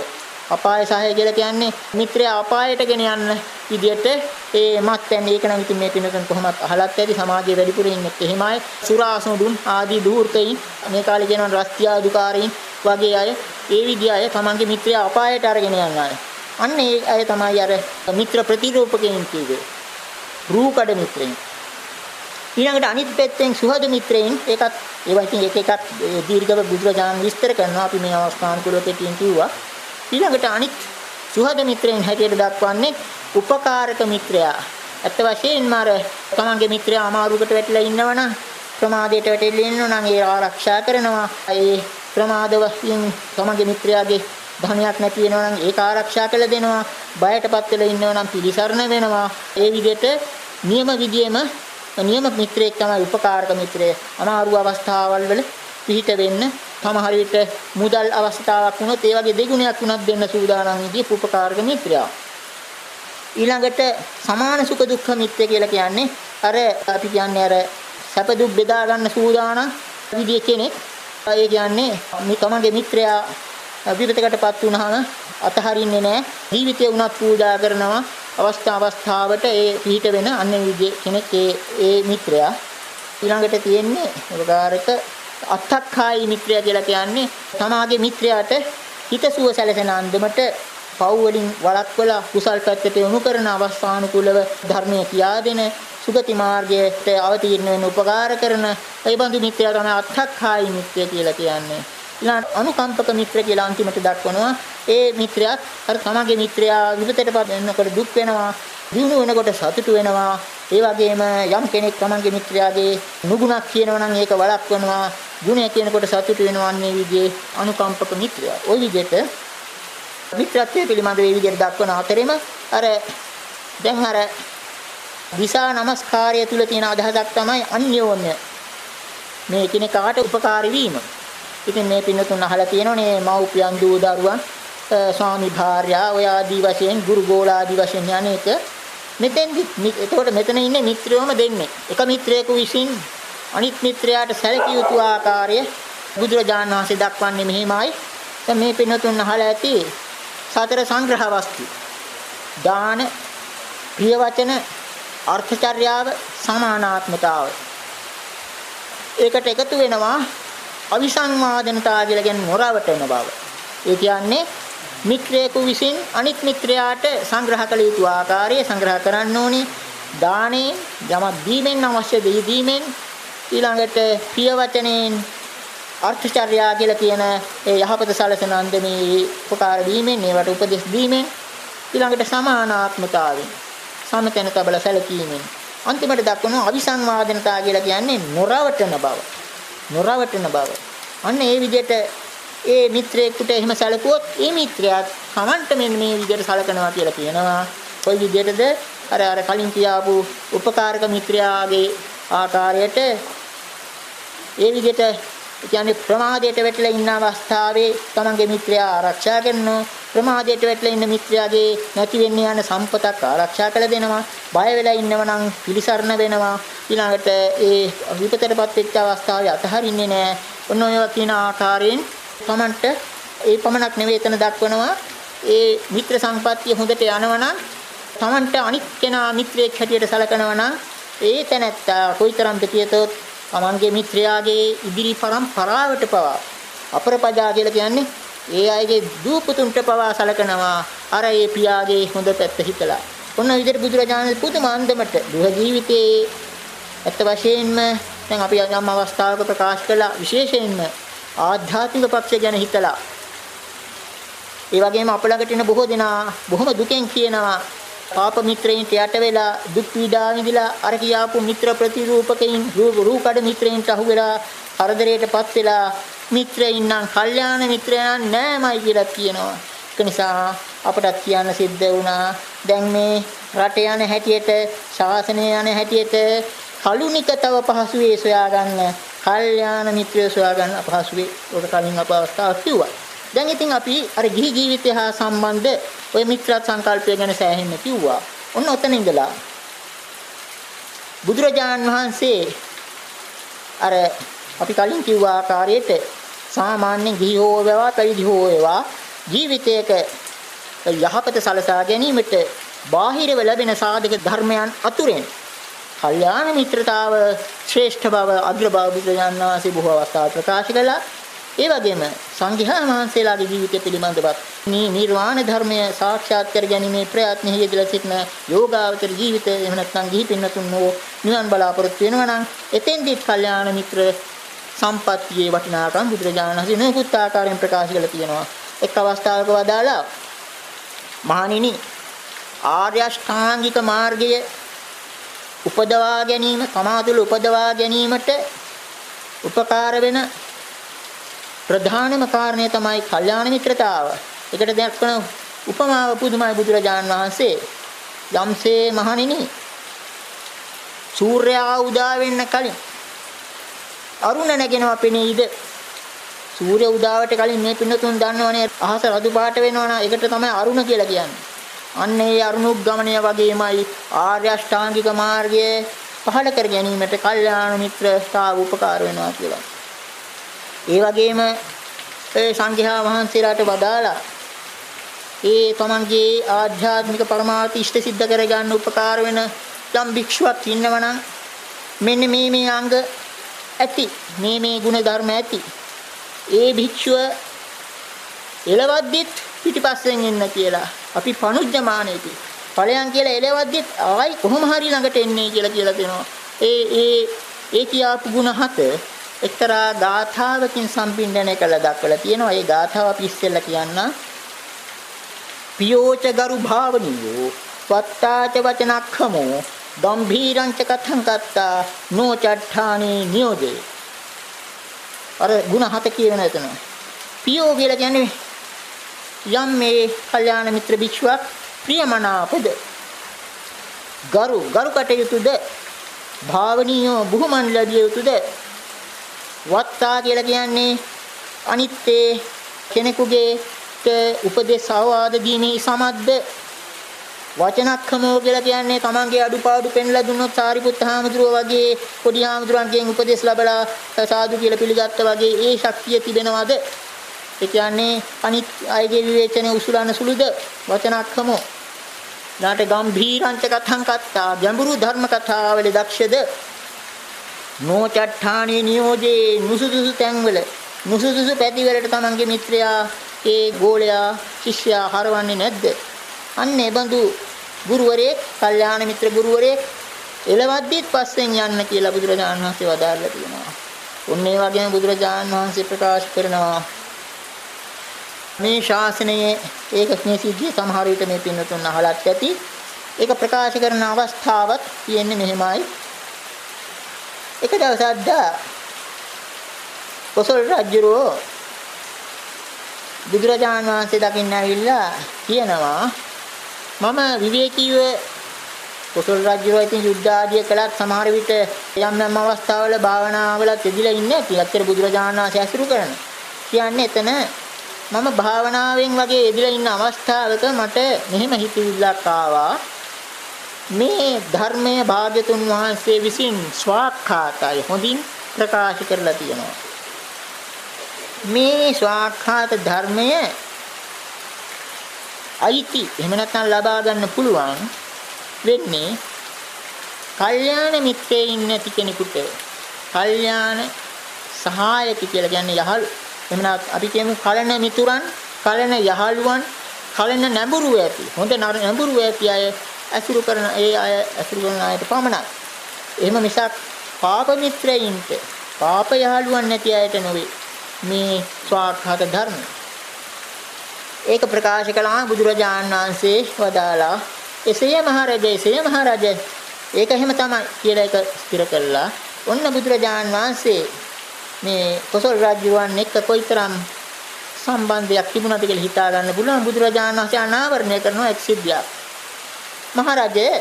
අපාය සහාය කියලා කියන්නේ මිත්‍රයා අපායට ගෙන යන්න විදියට ඒ මත්පැන් ඒක නම් ඉතින් මේ පිනකන් කොහොමත් අහලත් ඇති සමාජයේ වැඩිපුර ඉන්නේ එහෙමයි සුරාසුදුන් ආදී ධූර්තයින් මේ කාලේ කියනවා රස්තියා දුකාරීන් වගේ අය ඒ විදිය අය තමන්ගේ මිත්‍රයා අපායට අරගෙන යන අය. අන්න ඒ අය තමයි අර මිත්‍ර ප්‍රතිරූපකයන් කිව්වේ. රූකඩ මිත්‍රයන්. ඊළඟට අනිත් පැත්තෙන් සුහද මිත්‍රයින් ඒකත් ඒවා ඉතින් එක එකක් දීර්ඝව බුදුරජාණන් විස්තර කරනවා අපි මේ අවස්ථානුකූලව පිටින් කිව්වා. ඊළඟට අනිත් සුහද මිත්‍රයින් හැටියට දක්වන්නේ උපකාරක මිත්‍රයා. ඇත්ත වශයෙන්ම අර තමන්ගේ මිත්‍රයා අමාරුවකට වැටිලා ඉන්නවනම් ප්‍රමාදයට වැටෙලා ඉන්නවනම් ඒ ආරක්ෂා කරනවා. ඒ ප්‍රමාදවලින් තමන්ගේ මිත්‍රයාගේ ධනයක් නැති වෙනවා නම් ඒක ආරක්ෂා කළ දෙනවා. බයටපත් වෙලා ඉන්නවා නම් පිළිසරණ වෙනවා. ඒ විදිහට නියම විදියෙම නියම මිත්‍රයෙක් තමයි උපකාරක මිත්‍රය. අමාරු අවස්ථාවල් වල පිහිට වෙන්න සමහර විට මුදල් අවස්ථාවක් වුණොත් ඒ වගේ දෙගුණයක් වුණත් දෙන්න සූදානම් විදිහේ උපකාරක මිත්‍රයා. ඊළඟට සමාන සුඛ දුක්ඛ මිත්‍ය කියලා කියන්නේ අර අපි කියන්නේ අර සැප දුක් බෙදා ගන්න සූදානම් විදිහේ කෙනෙක්. ඒ කියන්නේ මේ තමන්ගේ මිත්‍රයා විපතකටපත් වුණාම අතහරින්නේ නැහැ. ජීවිතේ උනත් පූජා කරනවා. අවස්ථා අවස්ථාවට ඒ පිහිට වෙන අන්නේ විදිහේ කෙනෙක් ඒ ඒ මිත්‍රයා. ඊළඟට තියෙන්නේ උපකාරක අත්තක්ඛායි මිත්‍රයා කියලා කියන්නේ තමාගේ මිත්‍රයාට හිතසුව සැලසෙන අන්දමට පව් වලින් වළක්වලා කුසල් පැත්තට යොමු කරන අවස්ථානුකූලව ධර්මය කියා දෙන සුගති මාර්ගයට අවතීර්ණ වෙන උපකාර කරන ඒ බඳු මිත්‍රයා තමයි අත්තක්ඛායි මිත්‍රය කියලා කියන්නේ. ඊළඟ අනුකම්පක මිත්‍ර කියලා අන්තිමට දක්වනවා. ඒ මිත්‍රයාත් අර තමගේ මිත්‍රයා විපතටපත් වෙනකොට දුක් වෙනවා, දිනු වෙනකොට සතුටු වෙනවා. ඒ වගේම යම් කෙනෙක් තමගේ මිත්‍රයාගේ නුගුණක් කියනවා නම් ඒක වළක්වනවා. ගුණය කියනකොට සතුටු වෙනවා අන්නේ විදිහේ අනුකම්පක මිත්‍රයා. ওই විදිහට මිත්‍රත්වයේ පිළිබඳ මේ විදිහට දක්වන අතරෙම අර දැන් අර දිසා නමස්කාරය තුල තියෙන අදහසක් තමයි අන්‍යෝන්‍ය මේ කෙනෙකුට උපකාරී වීම. ඉතින් මේ පින්නතුන් අහලා තියෙනවනේ මව්පියන් දූ දරුවන් ස්වාමි භාර්යා ඔය ආදී වශයෙන් ගුරු ගෝල ආදී වශයෙන් යන්නේක මෙතෙන්දි එතකොට මෙතන ඉන්නේ මිත්‍රයෝම දෙන්නේ එක මිත්‍රයෙකු විසින් අනිත් මිත්‍රයාට සැලකිය යුතු ආකාරය බුදුරජාණන් වහන්සේ දක්වන්නේ මෙහිමයි. දැන් මේ පින්නතුන් අහලා ඇති සතර සංග්‍රහ වස්තු. දාන, ප්‍රිය වචන, අර්ථචර්යාව, සමානාත්මතාව. ඒකට එකතු වෙනවා අවිසංවාදනතාව කියලා කියන්නේ නොරවටන බව. ඒ කියන්නේ මිත්‍රයෙකු විසින් අනිත් මිත්‍රයාට සංග්‍රහ කළ යුතු ආකාරය සංග්‍රහ කරන්න ඕනේ. දානේ යමක් දීමෙන් අවශ්‍ය දෙය දීමෙන් ඊළඟට පිය වචනෙන් අර්ථචර්යා කියලා කියන ඒ යහපත සැලසෙන අන්දමේ උපකාර දීමෙන් ඒවට උපදෙස් දීමෙන් ඊළඟට සමානාත්මතාවෙන් සමතන තබල සැලකීමෙන් අන්තිමට දක්වන අවිසංවාදනතා කියලා කියන්නේ නොරවටන බව නොරවටන බව. අන්න ඒ විදිහට ඒ මිත්‍රයෙකුට එහෙම සැලකුවොත් ඒ මිත්‍රයාත් Tamanට මෙන්න මේ විදිහට සැලකනවා කියලා කියනවා. කොයි විදිහටද? අර අර කලින් කියාපු උපකාරක මිත්‍රයාගේ ආකාරයට ඒ විදිහට කියන්නේ ප්‍රමාදයට වැටලා ඉන්න අවස්ථාවේ තමන්ගේ මිත්‍රයා ආරක්ෂා කරනවා ප්‍රමාදයට වැටලා ඉන්න මිත්‍රයාගේ නැති වෙන්න යන සම්පතක් ආරක්ෂා කළ දෙනවා බය වෙලා ඉන්නව නම් පිළිසරණ වෙනවා ඊළඟට ඒ විපතටපත් වෙච්ච අවස්ථාවේ අතහරින්නේ නැහැ ඔන්න ඔය කියන ආකාරයෙන් තමන්ට ඒ පමණක් නෙවෙයි එතන දක්වනවා. ඒ මිත්‍ර සංපත්තිය හොඳට යනවනම් තමන්ට අනිත් කෙනා මිත්‍රයෙක් හැටියට සලකනවා නම් ඒ තැනැත්තා කොයිතරම්ද කියතොත් තමන්ගේ මිත්‍රයාගේ ඉදිරි පරම්පරාවට පවා අපරපජා කියලා කියන්නේ ඒ අයගේ දූපතුන්ට පවා සලකනවා. අර ඒ පියාගේ හොඳ පැත්ත හිතලා. ඔන්න විදිහට බුදුරජාණන් පුදුම අන්දමට දුහ ජීවිතයේ ඇත්ත වශයෙන්ම දැන් අපි යම් අවස්ථාවක ප්‍රකාශ කළා විශේෂයෙන්ම ආධ්‍යාත්මික පක්ෂය ගැන හිතලා. ඒ වගේම අප ළඟට එන බොහෝ දෙනා බොහොම දුකෙන් කියනවා. පාප මිත්‍රයින්ට යට වෙලා දුක් පීඩා විඳලා අර කියාපු මිත්‍ර ප්‍රතිරූපකයින් රූකඩ මිත්‍රයින්ට අහු වෙලා කරදරයටපත් වෙලා මිත්‍රයින් නම් කල්යාණ මිත්‍රයන් නෑමයි කියලා කියනවා. ඒක නිසා අපටත් කියන්න සිද්ධ වුණා දැන් මේ රට යන හැටියට ශාසනය යන හැටියට කලුනික තව පහසුවේ සොයා ගන්න කල්යාණ මිත්‍රය සොයා ගන්න අපහසුවේ උඩ කලින් අප අවස්ථාවක් කිව්වා. දැන් ඉතින් අපි අර ගිහි ජීවිතය හා සම්බන්ධ ওই මිත්‍රත් සංකල්පය ගැන සෑහෙන්න කිව්වා. ඔන්න ඔතන ඉඳලා බුදුරජාන් වහන්සේ අර අපි කලින් කිව්ව ආකාරයට සාමාන්‍යයෙන් ගිහි හෝ වේවා පැවිදි හෝ වේවා ජීවිතයක යහපත සලසා ගැනීමට බාහිරව ලැබෙන සාධක ධර්මයන් අතුරෙන් කල්යාණ මිත්‍රතාව ශ්‍රේෂ්ඨ බව අග්‍ර බව බුදුරජාණන් වහන්සේ බොහෝ අවස්ථා ප්‍රකාශ කළා ඒ වගේම සංඝයා වහන්සේලාගේ ජීවිතය පිළිබඳවත් මේ නිර්වාණ ධර්මය සාක්ෂාත් කර ගැනීමේ ප්‍රයත්නෙහි යෙදලා සිටින යෝගාවචර ජීවිතය එහෙම නැත්නම් ගිහි පින්නතුන් හෝ නිවන් බලාපොරොත්තු වෙනවා නම් එතෙන්දිත් කල්යාණ මිත්‍ර සම්පත්තියේ වටිනාකම් බුදුරජාණන් වහන්සේ නොයෙකුත් ආකාරයෙන් ප්‍රකාශ කරලා තියෙනවා. එක් අවස්ථාවක වදාලා මහණෙනි ආර්ය අෂ්ටාංගික මාර්ගයේ උපදවා ගැනීම තමා තුළ උපදවා ගැනීමට උපකාර වෙන ප්‍රධානම කාරණය තමයි කල්යාණ මිත්‍රතාව. ඒකට දක්වන උපමාව පුදුමයි බුදුරජාන් වහන්සේ. යම්සේ මහණෙනි සූර්යයා උදා වෙන්න කලින් අරුණ නැගෙනවා පෙනීද? සූර්ය උදාවට කලින් මේ පින්නතුන් දන්නවනේ අහස රතු පාට වෙනවනම් ඒකට තමයි අරුණ කියලා කියන්නේ. අන්න ඒ අරුණුග්ගමණය වගේමයි ආර්ය අෂ්ටාංගික මාර්ගයේ පහළ කර ගැනීමට කල්යාණ මිත්‍රතාව උපකාර වෙනවා කියලා. ඒ වගේම ඒ සංඝයා වහන්සේලාට වදාලා ඒ තමන්ගේ ආධ්‍යාත්මික පරමාර්ථ ඉෂ්ට සිද්ධ කරගන්න උපකාර වෙන යම් භික්ෂුවක් ඉන්නවනම් මෙන්න මේ මේ අංග ඇති මේ මේ ගුණ ධර්ම ඇති. ඒ භික්ෂුව එලවද්දිත් පිටිපස්සෙන් එන්න කියලා. අපි පනුජ්ජමානෙති ඵලයන් කියලා එලවද්දිත් ආයි කොහොම හරි ළඟට එන්නේ කියලා කියලා දෙනවා. ඒ ඒ ඒ කියාපු ගුණ හත එක්තරා ගාථාවකින් සම්පින්ඩණය කළ දක්වලා තියෙනවා. ඒ ගාථාව අපි ඉස්සෙල්ලා කියන්න. පියෝච ගරු භාවනියෝ වත්තාච වචනක්ඛමෝ ගම්භීරංච කතං කත්තා නොචට්ඨානේ නියෝජේ. අර ಗುಣ හත කියවෙන එතන. පියෝ කියලා කියන්නේ යම් මේ කල්යාණ මිත්‍ර භික්ෂුවක් ප්‍රියමනාපද ගරු ගරු කටයුතුද භාවනීය බුහුමන් ලැබිය යුතුද වත්තා කියලා කියන්නේ අනිත්‍ය කෙනෙකුගේ උපදේශ අවවාද දීමේ සමද්ද වචනක්ඛමෝ කියලා කියන්නේ තමන්ගේ අඩුපාඩු පෙන්ලා දුන්නොත් සාරිපුත්ත හාමුදුරුවෝ වගේ පොඩි හාමුදුරන්ගෙන් උපදෙස් ලැබලා සාදු කියලා පිළිගත්තා වගේ ඒ ශක්තිය තිබෙනවද? ඒ කියන්නේ අනිත් අයගේ විවේචනය උසුලන සුළුද වචනක්ඛමෝ. ඊට ගම්භීරංච කතං කත්තා ගැඹුරු ධර්ම කතාවල දක්ෂද නොචට්ඨානේ නියෝජේ නුසුදුසු තැන්වල නුසුදුසු පැතිවලට තමන්ගේ මිත්‍රයා ඒ ගෝලයා ශිෂ්‍යයා හරවන්නේ නැද්ද? අන්න ඒ බඳු ගුරුවරයෙක්, කල්යාණ මිත්‍ර ගුරුවරයෙක් එලවද්දිත් පස්සෙන් යන්න කියලා බුදුරජාණන් වහන්සේ වදාළා තියෙනවා. ඔන්න ඒ වගේම බුදුරජාණන් වහන්සේ ප්‍රකාශ කරනවා මේ ශාසනයේ ඒක මේ සිද්ධිය සමහර විට මේ පින්නතුන් අහලත් ඇති. ඒක ප්‍රකාශ කරන අවස්ථාවක් තියෙන්නේ මෙහෙමයි. එක දවසක් දා කොසල් රජුරෝ බුදුරජාණන් වහන්සේ දකින්න ඇවිල්ලා කියනවා මම විවේකීව කොසල් රජුරෝ ඉතින් යුද්ධ ආදිය කළත් සමහර විට යම් යම් අවස්ථාවල භාවනාවලත් යෙදිලා ඉන්නේ නැති. අත්තර බුදුරජාණන් වහන්සේ අසුරු කරන. කියන්නේ එතන මම භාවනාවෙන් වගේ යෙදිලා ඉන්න අවස්ථාවක මට මෙහෙම හිතවිල්ලක් ආවා. මේ ධර්මයේ භාග්‍යතුන් වහන්සේ විසින් ස්වාක්ඛාතයි හොඳින් ප්‍රකාශ කරලා තියෙනවා. මේ ස්වාක්ඛාත ධර්මය අයිති එහෙම නැත්නම් ලබා ගන්න පුළුවන් වෙන්නේ කල්යාණ මිත්‍රයෙක් නැති කෙනෙකුට කල්යාණ සහායක කියලා කියන්නේ යහළු එහෙම අපි කියමු කලන මිතුරන් කලන යහළුවන් කලන නැඹුරු ඇති හොඳ නැඹුරු ඇති අය ඇසුරු කරන ඒ අය ඇසුරු කරන අයට පමණයි එහෙම මිසක් පාප මිත්‍රයින්ට පාප යහළුවන් නැති අයට නොවේ මේ ස්වාර්ථක ධර්ම. ඒක ප්‍රකාශ කළා බුදුරජාණන් වහන්සේ වදාලා එසේය මහරජා එසේය මහරජා ඒක එහෙම තමයි කියලා එක ස්ථිර කළා. ඔන්න බුදුරජාණන් වහන්සේ මේ කොසල් රජුවන් එක්ක කොයිතරම් සම්බන්ධයක් තිබුණාද කියලා හිතා ගන්න පුළුවන් බුදුරජාණන් වහන්සේ අනාවරණය කරන එක් සිද්ධියක්. මහරජේ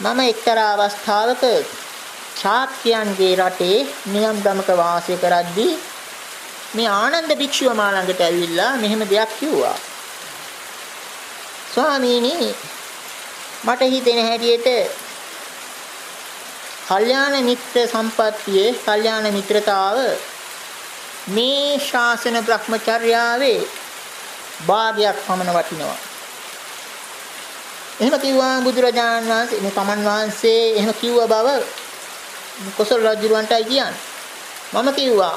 මම එක්තරා අවස්ථාවක ශාක්‍යයන්ගේ රටේ නියම් ගමක වාසය කරද්දී මේ ආනන්ද භික්ෂුව මා ළඟට ඇවිල්ලා මෙහෙම දෙයක් කිව්වා. ස්වාමීනි මට හිතෙන හැටියට කල්යාණ මිත්‍ර සම්පත්තියේ කල්යාණ මිත්‍රතාව මේ ශාසන භ්‍රමචර්යාවේ භාගයක් පමණ වටිනවා. එහෙම කිව්වා බුදුරජාණන් වහන්සේ මේ තමන් වහන්සේ එහෙම කිව්ව බව කොසල් රජුරවන්ටයි කියන්නේ. මම කිව්වා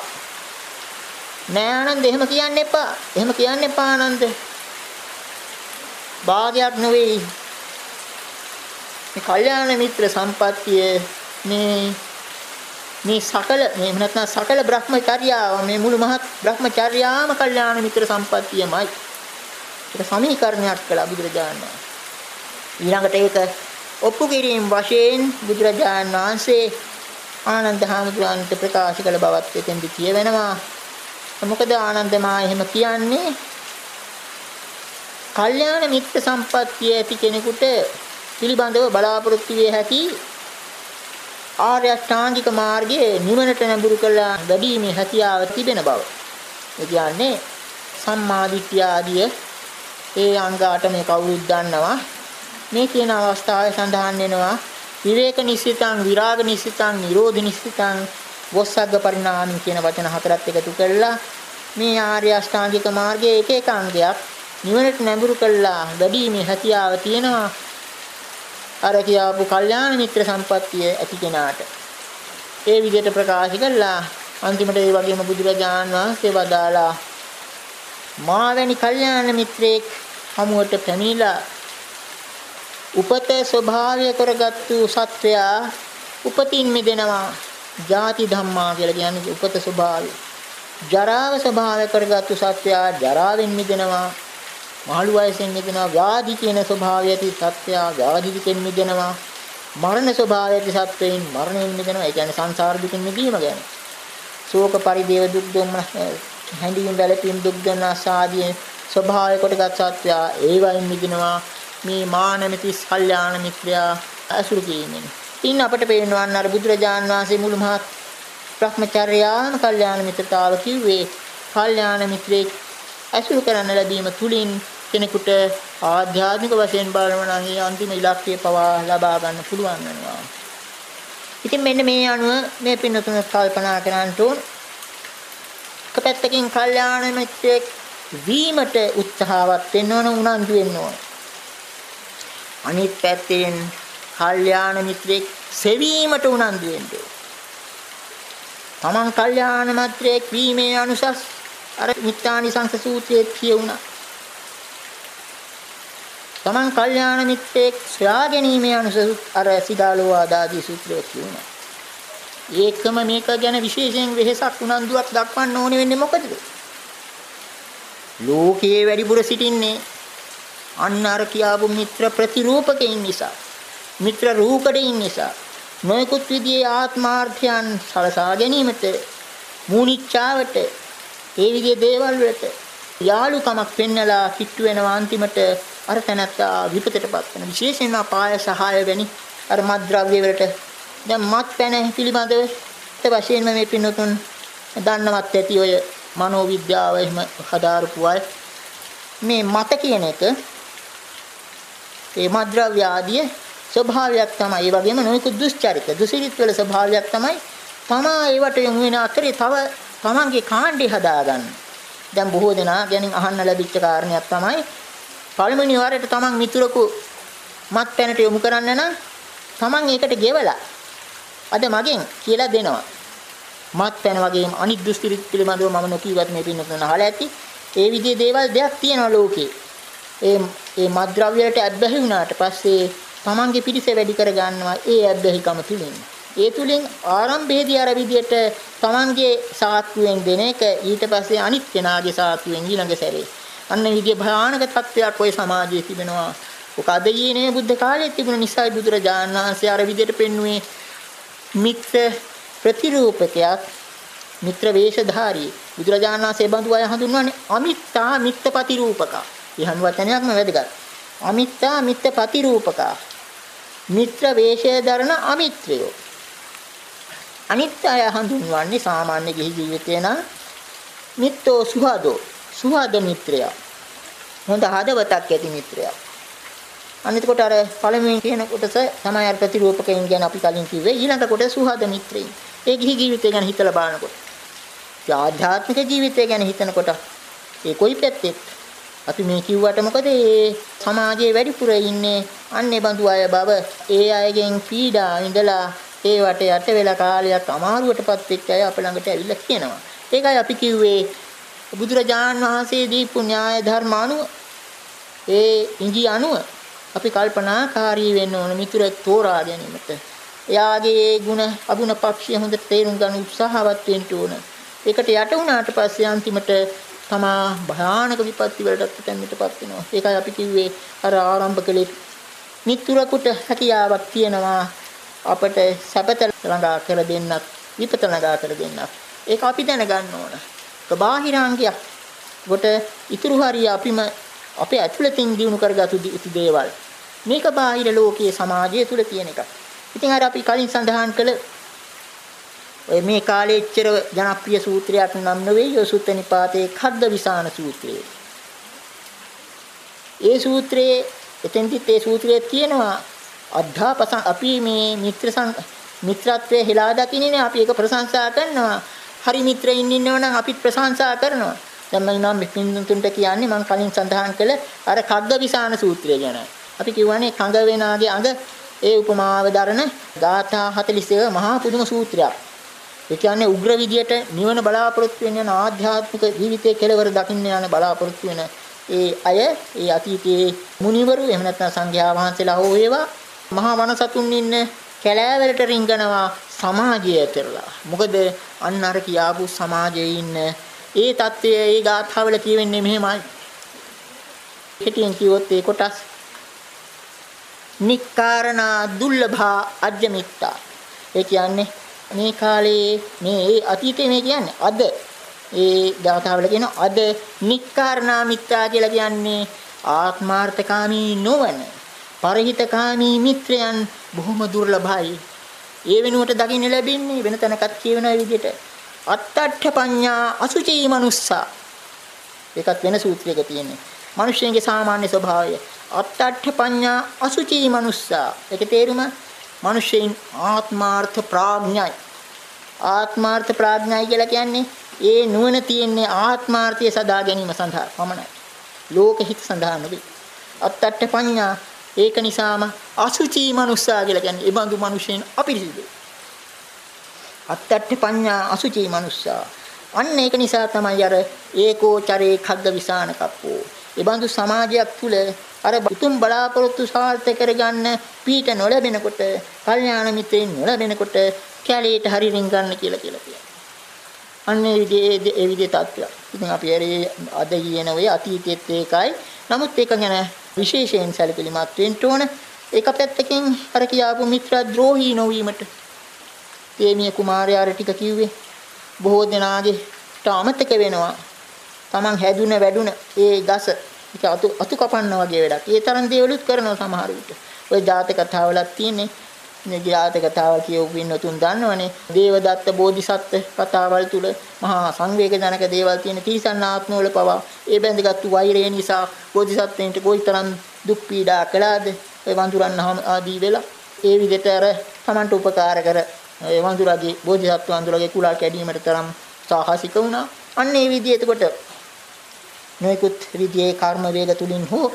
නෑ ආනන්ද එහෙම කියන්න එපා. එහෙම කියන්න එපා ආනන්ද. භාගයක් නෙවෙයි. මේ කල්යාණ මිත්‍ර සම්පත්තිය මේ මේ සකල මේ නැත්නම් සකල බ්‍රහ්මචර්යාව මේ මුළු මහත් බ්‍රහ්මචර්යාම කල්යාණ මිත්‍ර සම්පත්තියමයි. ඒක සමීකරණයක් කළා බුදුරජාණන් වහන්සේ. ඊළඟට ඒක ඔප්පු කිරීම වශයෙන් බුදුරජාණන් වහන්සේ ආනන්ද හාමුදුරන්ට ප්‍රකාශ කළ බවත් එතෙන්දි කියවෙනවා. මොකද ආනන්ද මා එහෙම කියන්නේ කල්යාණ මිත්‍ර සම්පත්තිය ඇති කෙනෙකුට පිළිබඳව බලාපොරොත්තු විය හැකි ආර්ය අෂ්ටාංගික මාර්ගයේ නිවනට නැඹුරු කළ වැඩිමේ හැකියාව තිබෙන බව. ඒ කියන්නේ සම්මාදිට්ඨිය ආදිය ඒ අංග 8 මේ කවුරුත් දන්නවා. මේ කියන අවස්ථාවේ සඳහන් වෙනවා විවේක නිසිතං විරාග නිසිතං නිරෝධ නිසිතං වොස්සග්ග පරිණාමී කියන වචන හතරත් එකතු කළා මේ ආර්ය අෂ්ටාංගික මාර්ගයේ එක එක අංගයක් නිවනට නැඹුරු කළා වැඩිමේ හැකියාව තියෙනවා. අර කියාපු කල්යාණ මිත්‍ර සම්පත්තිය ඇති කෙනාට. ඒ විදිහට ප්‍රකාශ කළා. අන්තිමට ඒ වගේම බුදුරජාණන් වහන්සේ වදාලා මාවැනි කල්යාණ මිත්‍රයෙක් හමුවට පැමිණලා උපත ස්වභාවය කරගත්තු සත්වයා උපතින් මිදෙනවා ජාති ධම්මා කියලා කියන්නේ උපත ස්වභාවය. ජරාව ස්වභාවය කරගත්තු සත්‍යයා ජරාවෙන් මිදෙනවා. මහලු වයසෙන් මිදෙනවා. ව්‍යාධි කියන ස්වභාවය ඇති සත්‍යයා ව්‍යාධිකෙන් මිදෙනවා. මරණ ස්වභාවය ඇති සත්වයින් මරණයෙන් මිදෙනවා. ඒ කියන්නේ සංසාර දුකින් මිදීම ගැන. ශෝක පරිදේව දුක් දුම්න හැඬීම් වැළපීම් දුක් දන්නා ආදී ස්වභාවය කොටගත් සත්‍යයා ඒවයින් මිදෙනවා. මේ මානමිතිස් කල්යාණ මිත්‍රයා අසුරු කිරීමෙන් ඉන් අපට පේනවන් අර බුදුරජාන් වහන්සේ මුළු මහත් භ්‍රමචර්යාන කල්යාණ මිත්‍රතාව කිව්වේ කල්යාණ මිත්‍රෙක් ඇසුරු කරන්න ලැබීම තුලින් කෙනෙකුට ආධ්‍යාත්මික වශයෙන් බලනවා නම් ඒ අන්තිම ඉලක්කය පවා ලබා ගන්න පුළුවන් වෙනවා. ඉතින් මෙන්න මේ අනුව මේ පින්නතුන කල්පනා කරන්න ඕන. එක පැත්තකින් කල්යාණ මිත්‍රෙක් වීමට උත්සාහවත් වෙන්න ඕන උනන්දු වෙන්න ඕන. අනිත් පැත්තෙන් කල්යාණ මිත්‍රෙක් සෙවීමට උනන්දු වෙන්න ඕන. තමන් කල්යාණ මිත්‍රෙක් වීමේ අනුසස් අර මිත්‍යානිසංස සූත්‍රයේ කියුණා. තමන් කල්යාණ මිත්‍රෙක් සොයා ගැනීමේ අනුසස් අර සිදාලෝ ආදාදී සූත්‍රයේ කියුණා. ඒකම මේක ගැන විශේෂයෙන් වෙහෙසක් උනන්දුවක් දක්වන්න ඕනේ වෙන්නේ මොකද? ලෝකයේ වැඩිපුර සිටින්නේ අන්න අර කියාපු මිත්‍ර ප්‍රතිරූපකයින් නිසා. මිත්‍ර රූපකයින් නිසා. නොයෙකුත් විදිහේ ආත්මාර්ථයන් සලසා ගැනීමට මූනිච්චාවට ඒ විදිහේ දේවල් වලට යාලුකමක් පෙන්නලා කිට්ටු වෙනවා අන්තිමට අර තැනත්තා විපතටපත් වෙන විශේෂයෙන්ම පාය සහාය වැනි අර මත්ද්‍රව්‍ය වලට දැන් මත් පැන පිළිබඳව වශයෙන්ම මේ පින්නතුන් දන්නවත් ඇති ඔය මනෝවිද්‍යාව එහෙම හදාරපු අය මේ මත කියන එක ඒ මද්ද්‍රව්‍ය ආදී ස්වභාවයක් තමයි. ඒ වගේම නොයෙකුත් දුස්චරිත, දුසිරිත වල ස්වභාවයක් තමයි තමා ඒවට යොමු වෙන අතරේ තව තමන්ගේ කාණ්ඩේ හදාගන්න. දැන් බොහෝ දෙනා ගැන අහන්න ලැබිච්ච කාරණයක් තමයි පළමුවෙනි වරට තමන් මිතුරකු මත් පැනට යොමු කරන්න නම් තමන් ඒකට ගෙවලා අද මගෙන් කියලා දෙනවා. මත් පැන වගේම අනිත් දුස්තිරිත් පිළිබඳව මම නොකියවත් මේ පින්නතුන් අහලා ඇති. ඒ විදිහේ දේවල් දෙයක් තියෙනවා ලෝකේ. ඒ ඒ මත්ද්‍රව්‍යයට ඇබ්බැහි වුණාට පස්සේ තමන්ගේ පිටිස වැඩි කර ගන්නවා ඒ ඇබ්බැහිකම තුලින්. ඒ තුලින් ආරම්භයේදී අර විදියට තමන්ගේ සාත්තුවෙන් දෙන එක ඊට පස්සේ අනිත් කෙනාගේ සාත්තුවෙන් ඊළඟ සැරේ. අන්න විදිය භයානක තත්ත්වයක් ওই සමාජයේ තිබෙනවා. ඔක අද ඊනේ බුද්ධ කාලයේ තිබුණ නිසා බුදුරජාණන් වහන්සේ අර විදියට පෙන්වුවේ මිත්‍ර ප්‍රතිරූපකයක් මිත්‍ර වේශධාරී බුදුරජාණන් වහන්සේ බඳු අය හඳුන්වන්නේ අමිත්තා මිත්‍තපති රූපක. යහන් වචනයක්ම වැදගත්. අමිත්තා මිත්‍තපති රූපක. මිත්‍ර වේශය දරන අමිත්‍රයෝ. අනිත් අය හඳුන්වන්නේ සාමාන්‍ය ගිහි ජීවිතේ නම් මිත්තෝ සුහදෝ සුහද මිත්‍රයා. හොඳ හදවතක් ඇති මිත්‍රයා. අනිත් අර පළමුවෙන් කියන කොටස තමයි අර ප්‍රතිරූපකයන් ගැන අපි කලින් කිව්වේ ඊළඟ කොටස සුහද මිත්‍රයින්. ඒ ගිහි ජීවිතය ගැන හිතලා බලනකොට. ඒ ආධ්‍යාත්මික ජීවිතය ගැන හිතනකොට ඒ කොයි පැත්තෙත් අපි මේ කිව්වට මොකද මේ සමාජයේ වැඩිපුර ඉන්නේ අන්නේ බඳු අය බව ඒ අයගෙන් පීඩා ඉඳලා ඒවට යට වෙලා කාලයක් අමාරුවටපත් වෙච්ච අය අප ළඟට ඇවිල්ලා කියනවා. ඒකයි අපි කිව්වේ බුදුරජාන් වහන්සේ දීපු න්‍යාය ධර්ම අනුව ඒ ඉඟි අනුව අපි කල්පනාකාරී වෙන්න ඕන මිතුරෙක් තෝරා ගැනීමට. එයාගේ ඒ ಗುಣ අගුණ පක්ෂය හොඳට තේරුම් ගන්න උත්සාහවත් වෙන්න ඕන. ඒකට යට වුණාට පස්සේ අන්තිමට තමා භයානක විපත්ති වලට තැන්මිටපත් වෙනවා. ඒකයි අපි කිව්වේ අර ආරම්භ කලේ මිතුරෙකුට හැකියාවක් තියෙනවා අපට සැපත ළඟා කර දෙන්නත් විපත ළඟා කර දෙන්නත්. ඒක අපි දැනගන්න ඕන. ඒක බාහිරාංගයක්. කොට ඉතුරු හරිය අපිම අපේ ඇතුළතින් දිනු කරගතු යුතු දේවල්. මේක බාහිර ලෝකයේ සමාජය තුල තියෙන එකක්. ඉතින් අර අපි කලින් සඳහන් කළ ඔය මේ කාලේ එච්චර ජනප්‍රිය සූත්‍රයක් නම් නෙවෙයි ඔය සුත්ත නිපාතේ කද්ද විසාන සූත්‍රය. ඒ සූත්‍රයේ එතෙන්දිත් ඒ සූත්‍රයේ තියෙනවා අද්ධාපස අපි මේ මිත්‍ර මිත්‍රත්වයේ හෙලා දකින්නේ අපි ඒක ප්‍රශංසා කරනවා. හරි මිත්‍රයින් ඉන්නව නම් අපිත් ප්‍රශංසා කරනවා. දැන් මම නම් පින්තුන්ට කියන්නේ මම කලින් සඳහන් කළ අර කග්ගවිසාන සූත්‍රය ගැන. අපි කියවනේ කඟ වෙනාගේ අඟ ඒ උපමාව දරන ගාථා 41 මහා පුදුම සූත්‍රයක්. ඒ කියන්නේ උග්‍ර විදියට නිවන බලාපොරොත්තු වෙන යන ආධ්‍යාත්මික ජීවිතයේ කෙලවර දකින්න යන බලාපොරොත්තු වෙන ඒ අය ඒ අතීතයේ මුනිවරු එහෙම නැත්නම් සංඝයා වහන්සේලා හෝ ඒවා මහා වනසතුන් ඉන්න කැලෑවලට රිංගනවා සමාජය ඇතරලා. මොකද අන්න අර කියාපු සමාජයේ ඉන්න ඒ தත්ත්වය ඒ ගාථාවල කියවෙන්නේ මෙහෙමයි. හිතින් කිව්වොත් ඒ කොටස් නික්කාරණා දුර්ලභා අජ්ජමිත්තා. ඒ කියන්නේ මේ කාලේ මේ අතීතේ මේ කියන්නේ අද ඒ ගාථාවල කියන අද නික්කාරණා මිත්‍රා කියලා කියන්නේ ආත්මාර්ථකාමී නොවන පරහිතකාමී මිත්‍රයන් බොහොම දුර්ලභයි. ඒ වෙනුවට දකින්න ලැබෙන්නේ වෙන තැනකත් කියවෙන විදිහට අත්තට්ඨ පඤ්ඤා අසුචී මනුස්සා. ඒකත් වෙන සූත්‍රයක තියෙන්නේ. මිනිස්යන්ගේ සාමාන්‍ය ස්වභාවය. අත්තට්ඨ පඤ්ඤා අසුචි මනුස්සා. ඒක තේරුම මිනිස්යන් ආත්මාර්ථ ප්‍රඥයි. ආත්මාර්ථ ප්‍රඥයි කියලා කියන්නේ ඒ නුවණ තියෙන්නේ ආත්මාර්ථය සදා ගැනීම සඳහා පමණයි. ලෝක හිත සඳහා නෙවෙයි. අත්තට්ඨ පඤ්ඤා ඒක නිසාම අසුචි මනුස්සා කියලා කියන්නේ ඒ බඳු මිනිසෙන් අපිරිසිදුයි. අත්තට්ඨ පඤ්ඤා අසුචි මනුස්සා. අන්න ඒක නිසා තමයි අර ඒකෝචරේ khagga විසාන කප්පෝ. ඒ බඳු සමාජයක් තුල අර උතුම් බලාපොරොත්තු සාර්ථක කරගන්න පීඨ නොලැබෙනකොට, කල්යාණ මිත්‍රයින් නොලැබෙනකොට කැලේට හරි රින් ගන්න කියලා කියලා කියනවා. අන්න ඒ විදිහේ ඒ විදිහේ තත්ත්වයක්. ඉතින් අපි අද කියන ඔය අතීතයේත් ඒකයි. නමුත් ඒක ගැන විශේෂයෙන් සැලකිලිමත් වෙන්න ඕන. එක පැත්තකින් අර කියාපු මිත්‍ර ද්‍රෝහී නොවීමට තේමිය කුමාරයාට ටික කිව්වේ බොහෝ දෙනාගේ අමතක වෙනවා. Taman හැදුන වැඩුන ඒ ගස ඒක අතු අතු කපන්න වගේ වැඩක්. ඒ තරම් දේවලුත් කරනවා සමහර විට. ඔය ජාතක කතාවලක් තියෙන්නේ. මේ ජාතක කතාවල් කියවපු පින්නතුන් දන්නවනේ. දේවදත්ත බෝධිසත්ව කතාවල් තුල මහා සංවේගජනක දේවල් තියෙන තිරිසන් ආත්මවල පවා ඒ බැඳගත්තු වෛරය නිසා බෝධිසත්වයින්ට කොයිතරම් දුක් පීඩා කළාද? ඒ වඳුරන් ආදී වෙලා ඒ විදිහට අර Tamanට උපකාර කර ඒ වඳුරගේ බෝධිසත්ව වඳුරගේ කුලා කැඩීමට තරම් සාහසික වුණා. අන්න ඒ විදිහ එතකොට නොයෙකුත් විදිහේ කර්ම වේග තුලින් හෝ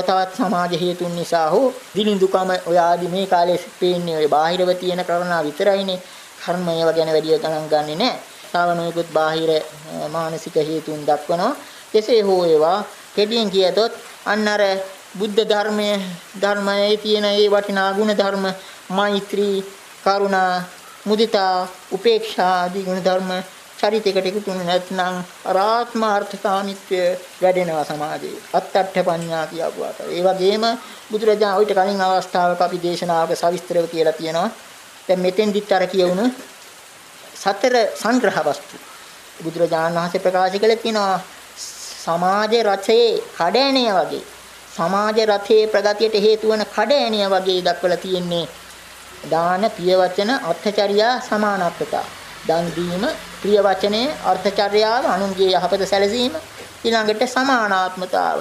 තවත් සමාජ හේතුන් නිසා හෝ දිලිඳුකම ඔය ආදි මේ කාලේ පේන්නේ ඔය බාහිරව තියෙන කරණා විතරයිනේ. කර්මය ගැන වැඩි ගණන් ගන්නෙ නෑ. තව නොයෙකුත් බාහිර මානසික හේතුන් දක්වනවා. කෙසේ හෝ ඒවා කෙටියෙන් කියතොත් අන්න අර බුද්ධ ධර්මයේ ධර්මයේ තියෙන ඒ වටිනා ගුණ ධර්ම මෛත්‍රී කරුණා, මුදිතා, උපේක්ෂා ආදී ගුණ ධර්ම චරිතයකට එකතු වෙන්නේ නැත්නම් ආත්මාර්ථකාමීත්වය වැඩෙනවා සමාජයේ. අත්තට්ඨ පඤ්ඤා කියපුවාට. ඒ වගේම බුදුරජාණන් ඔයිට කලින් අවස්ථාවක අපි දේශනාවක සවිස්තරව කියලා තියෙනවා. දැන් මෙතෙන්දිත් අර කියවුණු සතර සංග්‍රහ වස්තු. බුදුරජාණන් වහන්සේ ප්‍රකාශ කළේ කියනවා සමාජ රචයේ කඩෑණිය වගේ සමාජ රථයේ ප්‍රගතියට හේතු වන කඩෑණිය වගේ දක්වලා තියෙන්නේ දාන පිය වචන අර්ථචර්යා සමානත්වතා. දන් දීම ප්‍රිය වචනේ අර්ථචර්යාව අනුන්ගේ යහපත සැලසීම ඊළඟට සමානාත්මතාව.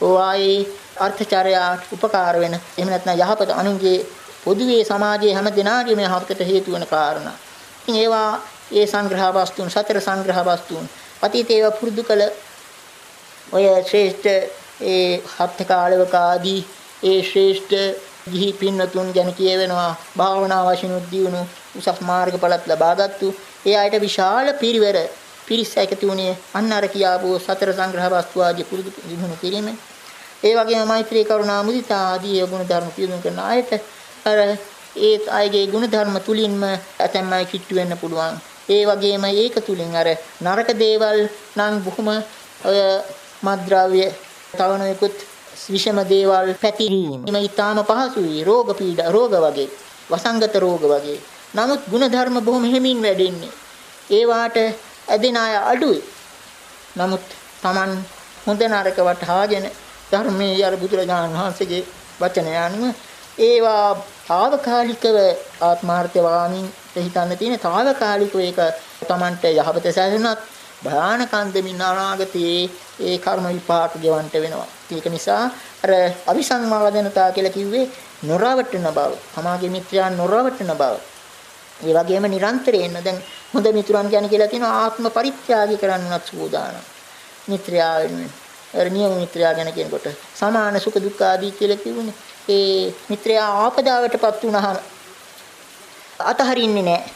ඕවායේ අර්ථචර්යා උපකාර වෙන එහෙම නැත්නම් යහපත අනුන්ගේ පොදුවේ සමාජයේ හැම දිනාගේම යහපතට හේතු වෙන කාරණා. ඉතින් ඒවා ඒ සංග්‍රහ වස්තුන් සතර සංග්‍රහ වස්තුන් අතීතේව පුරුදු කළ ඔය ශ්‍රේෂ්ඨ ඒ හත් කාලවක ආදී ඒ ශ්‍රේෂ්ඨ ගිහි පින්නතුන් ගැන කියවෙනවා භාවනා වශයෙන් උද්දියුණු උසස් මාර්ගඵලත් ලබාගත්තු ඒ අයට විශාල පිරිවර පිරිස එකතු වුණේ අන්න අර කියාපු සතර සංග්‍රහ වස්තු ආදී පුරුදු දිනු කිරීම. ඒ වගේම මෛත්‍රී කරුණා මුදිතා ආදී ගුණ ධර්ම පිළිබඳ කරන අයට අර ඒ අයගේ ගුණ ධර්ම තුලින්ම ඇතැම් අය කිට්ටු වෙන්න පුළුවන්. ඒ වගේම ඒක තුලින් අර නරක දේවල් නම් බොහොම ඔය මද්ද්‍රව්‍ය තවනෙකුත් විෂම දේවල් පැතිරීම. මේ ඊටාම පහසුයි. රෝග පීඩා රෝග වගේ, වසංගත රෝග වගේ. නමුත් ಗುಣධර්ම බොහොම හිමින් වැඩෙන්නේ. ඒ වාට ඇදෙන අය අඩුයි. නමුත් Taman හොඳ නරක වටහාගෙන ධර්මයේ අර බුදුරජාණන් වහන්සේගේ වචනය අනුව ඒවා తాවකාලිකව ආත්මාර්ථය වාමින් හිතන්න තියෙන తాවකාලිකව ඒක Tamanට යහපත සැලසුණත් භයානකන්දමින් අනාගතයේ ඒ කර්ම විපාක ගෙවන්න වෙනවා. ඒක නිසා අර අවිසංවාදනතා කියලා කිව්වේ නොරවටන බව. තමාගේ මිත්‍රයා නොරවටන බව. ඒ වගේම නිරන්තරයෙන්ම දැන් හොඳ මිතුරන් ගැන කියලා තියෙනවා ආත්ම පරිත්‍යාගය කරන්නත් සූදානම්. මිත්‍රයා වෙනුවෙන්. අර නියම මිත්‍රයා ගැන කියනකොට සමාන සුඛ දුක්ඛ ආදී කියලා කිව්වනේ. ඒ මිත්‍රයා ආපදාවටපත් වුණාම අතහරින්නේ නැහැ.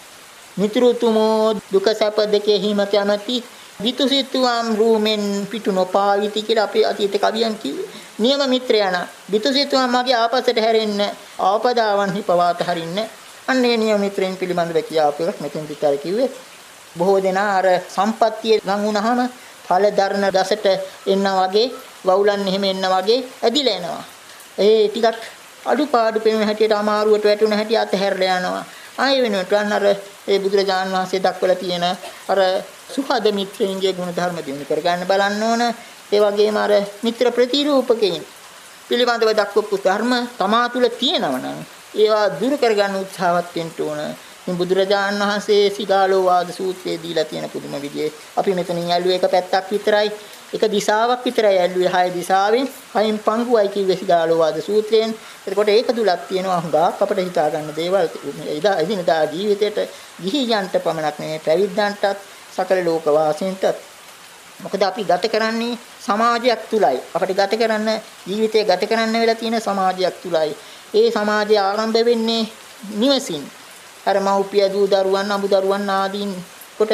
මිතුරුතුමෝ දුක සැප දෙකේ හිම කැමැති විතුසිතුවම් රූමෙන් පිටු නොපාවිති කියලා අපේ අතීත කවියන් කිව්වේ. නියම මිත්‍රයන විතුසිතුවම් මගේ ආපසට හැරෙන්න ආපදාවන් හිපවාත හරින්න. අන්නේ නියම මිත්‍රයන් පිළිබඳව කියාපු එකක් මෙතෙන් පිටාර කිව්වේ. බොහෝ දෙනා අර සම්පත්තිය ලං වුණාම ඵල දරන දසට එන්න වගේ වවුලන් එහෙම එන්න වගේ ඇදිලා එනවා. ඒ ටිකක් අඩුපාඩු පෙනෙන හැටියට අමාරුවට වැටුණ හැටි අතහැරලා යනවා. ආයෙ වෙනුවට අර ඒ බුදුරජාණන් වහන්සේ දක්වලා තියෙන අර සුහද මිත්‍රයන්ගේ ගුණ ධර්ම දිනු කර ගන්න බලන්න ඕන. ඒ වගේම අර මිත්‍ර ප්‍රතිරූපකයන් පිළිබඳව දක්වපු ධර්ම තමා තුළ තියෙනවනම් ඒවා දුරු කර ගන්න උත්සාහවත් වෙන්න ඕන. ඉතින් බුදුරජාණන් වහන්සේ සිගාලෝ වාද සූත්‍රයේ දීලා තියෙන පුදුම විදිහේ අපි මෙතනින් ඇල්ලුවේ එක පැත්තක් විතරයි. එක දිශාවක් විතරයි ඇල්ලුවේ හය දිශාවෙන් හයින් පංගුවයි කිව්වේ සිදාලෝවාද සූත්‍රයෙන්. එතකොට ඒක තුලක් තියෙනවා හුඟක් අපිට හිතා ගන්න දේවල් එදා එදිනදා ජීවිතේට ගිහි යන්ට පමණක් නෙවෙයි පැවිද්දන්ටත් සකල ලෝක වාසීන්ටත් මොකද අපි ගත කරන්නේ සමාජයක් තුලයි. අපිට ගත කරන්න ජීවිතය ගත කරන්න වෙලා තියෙන සමාජයක් තුලයි. ඒ සමාජය ආරම්භ වෙන්නේ නිවසින්. අර මව්පිය දූ දරුවන් අඹ දරුවන් ආදීන් කොට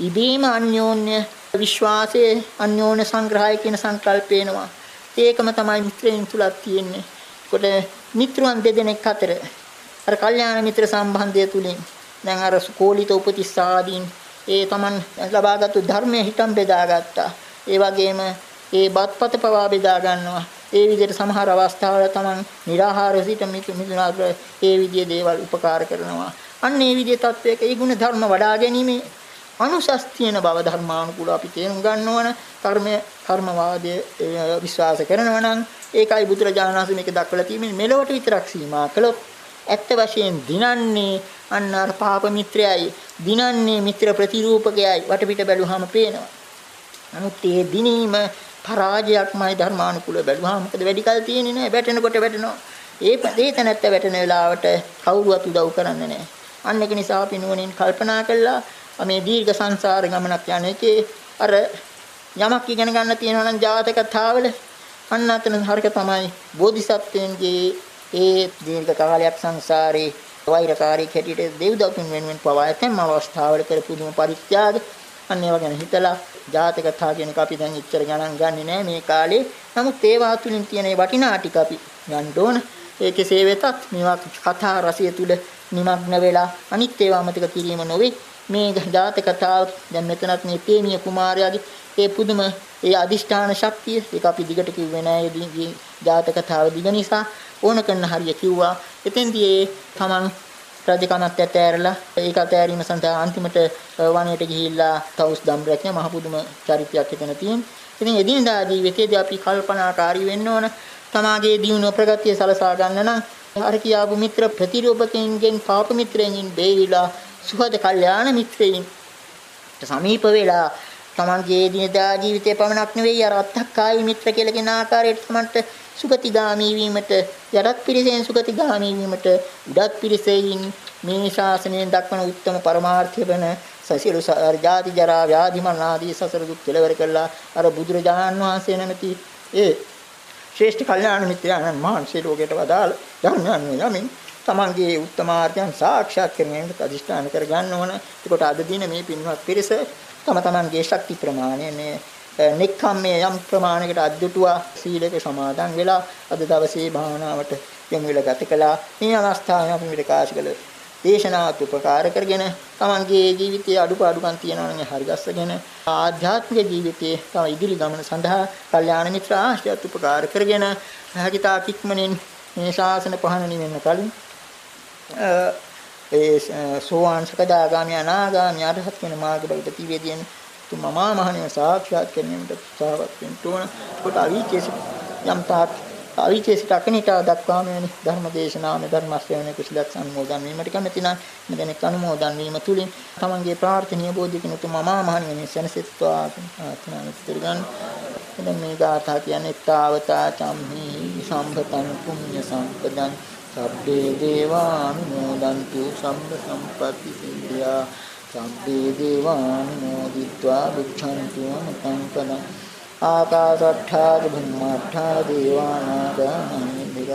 ඉබේම අන්‍යෝන්‍ය විශ්වාසයේ අන්‍යෝන්‍ය සංග්‍රහය කියන සංකල්පේනවා. ඒකම තමයි මිත්‍රයන් තුලක් තියෙන්නේ. කොට මිත්‍රයන් දෙදෙනෙක් අතර අර කල්යාණ මිත්‍ර සම්බන්ධය තුලින් දැන් අර කෝලිත උපතිස්ස ආදීන් ඒ Taman ලබාගත්තු ධර්මයේ හිතම් බෙදාගත්තා. ඒ වගේම ඒ බත්පත පවා බෙදා ගන්නවා. ඒ විදිහට සමහර අවස්ථාවල Taman निराහාර සිට මිදුනාට ඒ විදිහේ දේවල් උපකාර කරනවා. අන්න ඒ විදිහේ තත්වයක ඒ ගුණ ධර්ම වඩා ගැනීම අනුසස් තියෙන බව ධර්මානුකූල අපි තේරුම් ගන්න ඕන. කර්මය කර්මවාදයේ විශ්වාස කරනවා නම් ඒකයි බුදුරජාණන් වහන්සේ මේක දක්වලා තියෙන්නේ මෙලොවට විතරක් සීමා කළොත් ඇත්ත වශයෙන් දිනන්නේ අන්න අර පාප මිත්‍රයයි දිනන්නේ මිත්‍ර ප්‍රතිරූපකයයි වටපිට බැලුවාම පේනවා. නමුත් මේ දිනීම පරාජයක්මයි ධර්මානුකූල බැලුවාම මොකද වැඩි කල් තියෙන්නේ නැහැ වැටෙනකොට වැටෙනවා. ඒ ඒ තැනත්ත වැටෙන වෙලාවට කවුරුවත් උදව් කරන්නේ නැහැ. අන්න ඒක නිසා අපි නුවණින් කල්පනා කළා මේ දීර්ඝ සංසාර ගමනක් යන එකේ අර යමක් ඉගෙන ගන්න තියෙනවා නම් ජාතක කතාවල අන්න අතන හරක තමයි බෝධිසත්වයන්ගේ ඒ දීර්ඝ කාලයක් සංසාරේ වෛරකාරී හැටියට දෙව්දතුන් වෙනුවෙන් පවා ඇතැම් අවස්ථාවල කරපු දුම පරිත්‍යාග අන්න ඒවා ගැන හිතලා ජාතක කතා කියන එක අපි දැන් ඉච්චර ගණන් ගන්නෙ නෑ මේ කාලේ. නමුත් ඒවා තුලින් තියෙන ඒ වටිනා ටික අපි ගන්න ඕන. ඒ කෙසේ වෙතත් මේවා කතා රසය තුල නිමග්න වෙලා අනිත් ඒවා අමතක කිරීම නොවේ. මේ ජාතක කතාව දැන් මෙතනත් මේ පේමිය කුමාරයාගේ ඒ පුදුම ඒ අදිෂ්ඨාන ශක්තිය ඒක අපි දිගට කිව්වේ නෑ ජාතක කතාව දිග නිසා ඕන කරන හරිය කිව්වා. එතෙන්දී ඒ තමන් රජකමත් ඇතෑරලා ඒක අතෑරීම සඳහා අන්තිමට වනයේට ගිහිල්ලා තවුස් දම් රැකිය මහ පුදුම චරිතයක් එතන තියෙන. ඉතින් එදිනදා ජීවිතයේදී අපි කල්පනාකාරී වෙන්න ඕන. තමාගේ දියුණුව ප්‍රගතිය සලසා ගන්න නම් අර කියාපු මිත්‍ර ප්‍රතිරූපකෙන්ගෙන් පාප මිත්‍රයන්ගෙන් බේරිලා සුහද කල්යාණ මිත්‍රයින් සමීප වෙලා තමන්ගේ දිනදා ජීවිතේ පමණක් නෙවෙයි අර අත්තක්කායි මිත්‍ර කියලා කියන ආකාරයට තමන්ට සුගතිගාමී වීමට යටත් පිරිසෙන් සුගතිගාමී වීමට උඩත් පිරිසෙයින් මේ ශාසනයෙන් දක්වන උත්තම පරමාර්ථය වන සසිරු ජාති ජරා ව්‍යාධි මරණ ආදී සසර දුක් කෙලවර කළා අර බුදුරජාණන් වහන්සේ නැමැති ඒ ශ්‍රේෂ්ඨ කල්යාණ මිත්‍රයන්න් මහන්සිය ලෝකයට වදාළ ධර්මයන් යමින් තමන්ගේ උත්තමාර්ථයන් සාක්ෂාත් කරගන්නට අධිෂ්ඨාන කරගන්න ඕන. ඒකට අද දින මේ පින්වත් පිරිස තම තමන්ගේ ශක්ති ප්‍රමාණය මේ නෙක්ඛම්මයේ යම් ප්‍රමාණයකට අද්දුටුවා සීලක සමාදන් වෙලා අද දවසේ භාවනාවට යොමු වෙලා ගත කළා. මේ අවස්ථාවේ අපි විකාශ කළ දේශනාවත් උපකාර කරගෙන තමන්ගේ ජීවිතයේ අඩුපාඩුකම් තියෙනවා නම් හරිගස්සගෙන ආධ්‍යාත්මික ජීවිතයේ තම ඉදිරි ගමන සඳහා කල්යාණ මිත්‍ර ආශ්‍රයත් උපකාර කරගෙන හැකිතා කික්මනින් මේ ශාසන පහන නිවෙන්න කලින් ඒ සෝවාන් සකදාගාමී අනාගාමී අරහත් වෙන මාර්ග බල ප්‍රතිවේදීන් තුමමා මහණිය සාක්ෂාත් කිරීමට උත්සාහවත් වෙන්න ඕන. කොට අවීචේස යම් තාක් අවීචේසිත අකනිකා දක්වාම වෙන ධර්ම දේශනාව ධර්ම ශ්‍රවණය කුසලයක් අනුමෝදන් වීමට කැමැති නම් මෙතනක අනුමෝදන් වීම තුලින් තමන්ගේ ප්‍රාර්ථනීය බෝධිකින තුමමා මහණිය සෙනසෙත්වා ආත්මනාස්තර ගන්න. එනම් මේ ගාථා කියන්නේ තාවතා චම්හි සම්භතං පුඤ්ඤ සම්පදං सब्बे देवान्मोदन्तु सम्बसम्पत्ति सिद्ध्या सब्बे देवान्मोदित्वा गच्छन्तु अनुकम्पनम् आकाशट्ठात् ब्रह्मट्ठा देवानादहमिर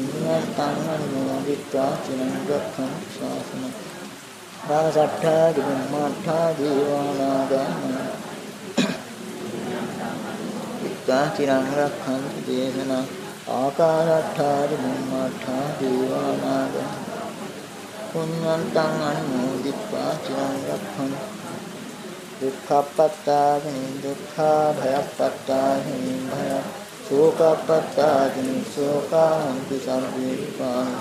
इन्द्रन्तान्मोदित्वा चिरं गच्छन् शासनम् आकाशट्ठात् ब्रह्मट्ठा आकाराठार्ब्रह्माठा देवानाग पुण्यन्तं अनुमोदित्वा चिरं रक्षन्। दुःखपत्ताग्नि दुःखाभयपत्ताग्नि भय शोकपत्ताग्नि शोकान्ति सर्वे विपान्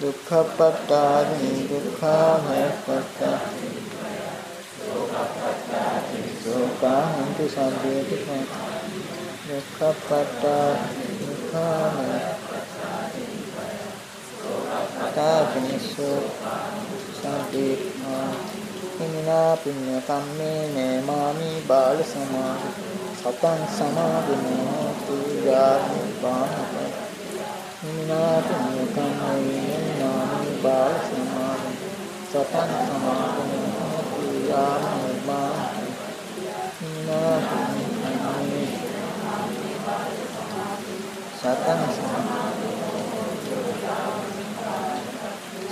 दुःखपत्ताग्नि दुःखाभयपत्ता शोकान्ति सर्वे विपान् दुःखपत्ताग्नि දුක්ඛප්පත්තාගිනි දුක්ඛා තාපනිසු සම්පේක්ඛා හිමිනා පුඤ්ඤ කම්මේන මාමි බාල සමාධි සතං සමාගමෝතු යානිපානක නිනාති නිකම්මේ නාමි බාල සමාගම සතං සමාගමෝතු යානිපානක නිනාති නිකම්මේ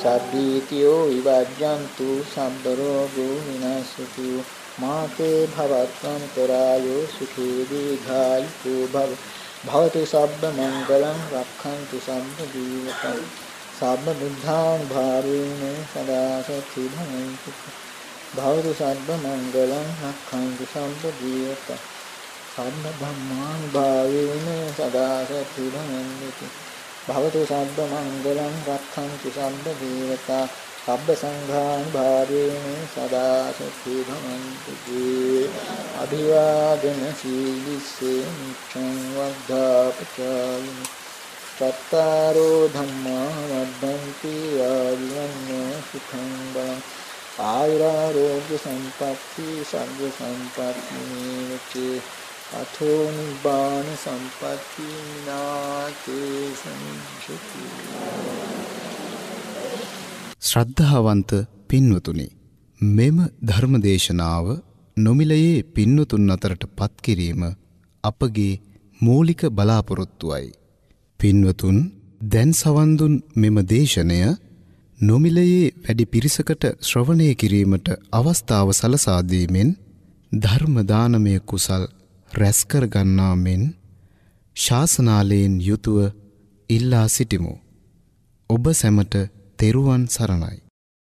සබ්බීතියෝ විවජ්ජන්තු සම්බ රෝගෝ විනාශතු මාතේ භවත්වන්තරායෝ සුඛී දීඝායුකෝ භව භවතු සබ්බ මංගලං රක්ඛන්තු සම්බ ජීවකං සබ්බ බුද්ධාං භාරේන සදා සති භවන්තු භවතු සබ්බ මංගලං රක්ඛන්තු සම්බ ජීවකං සම්ම ධම්මාං භාවේන සදා සති භවන්තු. භවතු සබ්බ මංගලං රක්ඛන්තු සම්බ ජීවකං සබ්බ සංඝාන් භාරේන සදා සති භවන්තු. ජී අභිවාදන සීලිස්සේ නිච්ඡං වද්ධාපචායින චත්තාරෝ ධම්මා වද්දන්ති ආයුවන්නෝ සුඛං බලං. ආයුරාරෝග්‍ය සම්පatti සග්ග සම්පatti නේචේ අතෝ නිබ්බාන සම්පatti නාතේ සම්චති ශ්‍රද්ධාවන්ත පින්වතුනි මෙම ධර්මදේශනාව නොමිලයේ පින්වතුන් අතරට පත්කිරීම අපගේ මූලික බලාපොරොත්තුවයි. පින්වතුන් දැන් සවන්දුන් මෙම දේශනය නොමිලයේ වැඩි පිරිසකට ශ්‍රවණය කිරීමට අවස්ථාව සලසාදීමෙන් ධර්මදානමය කුසල් රැස්කර ගන්නාමෙන් ශාසනාලයෙන් යුතුව ඉල්ලා සිටිමු. ඔබ සැමට තෙරුවන් සරණයි.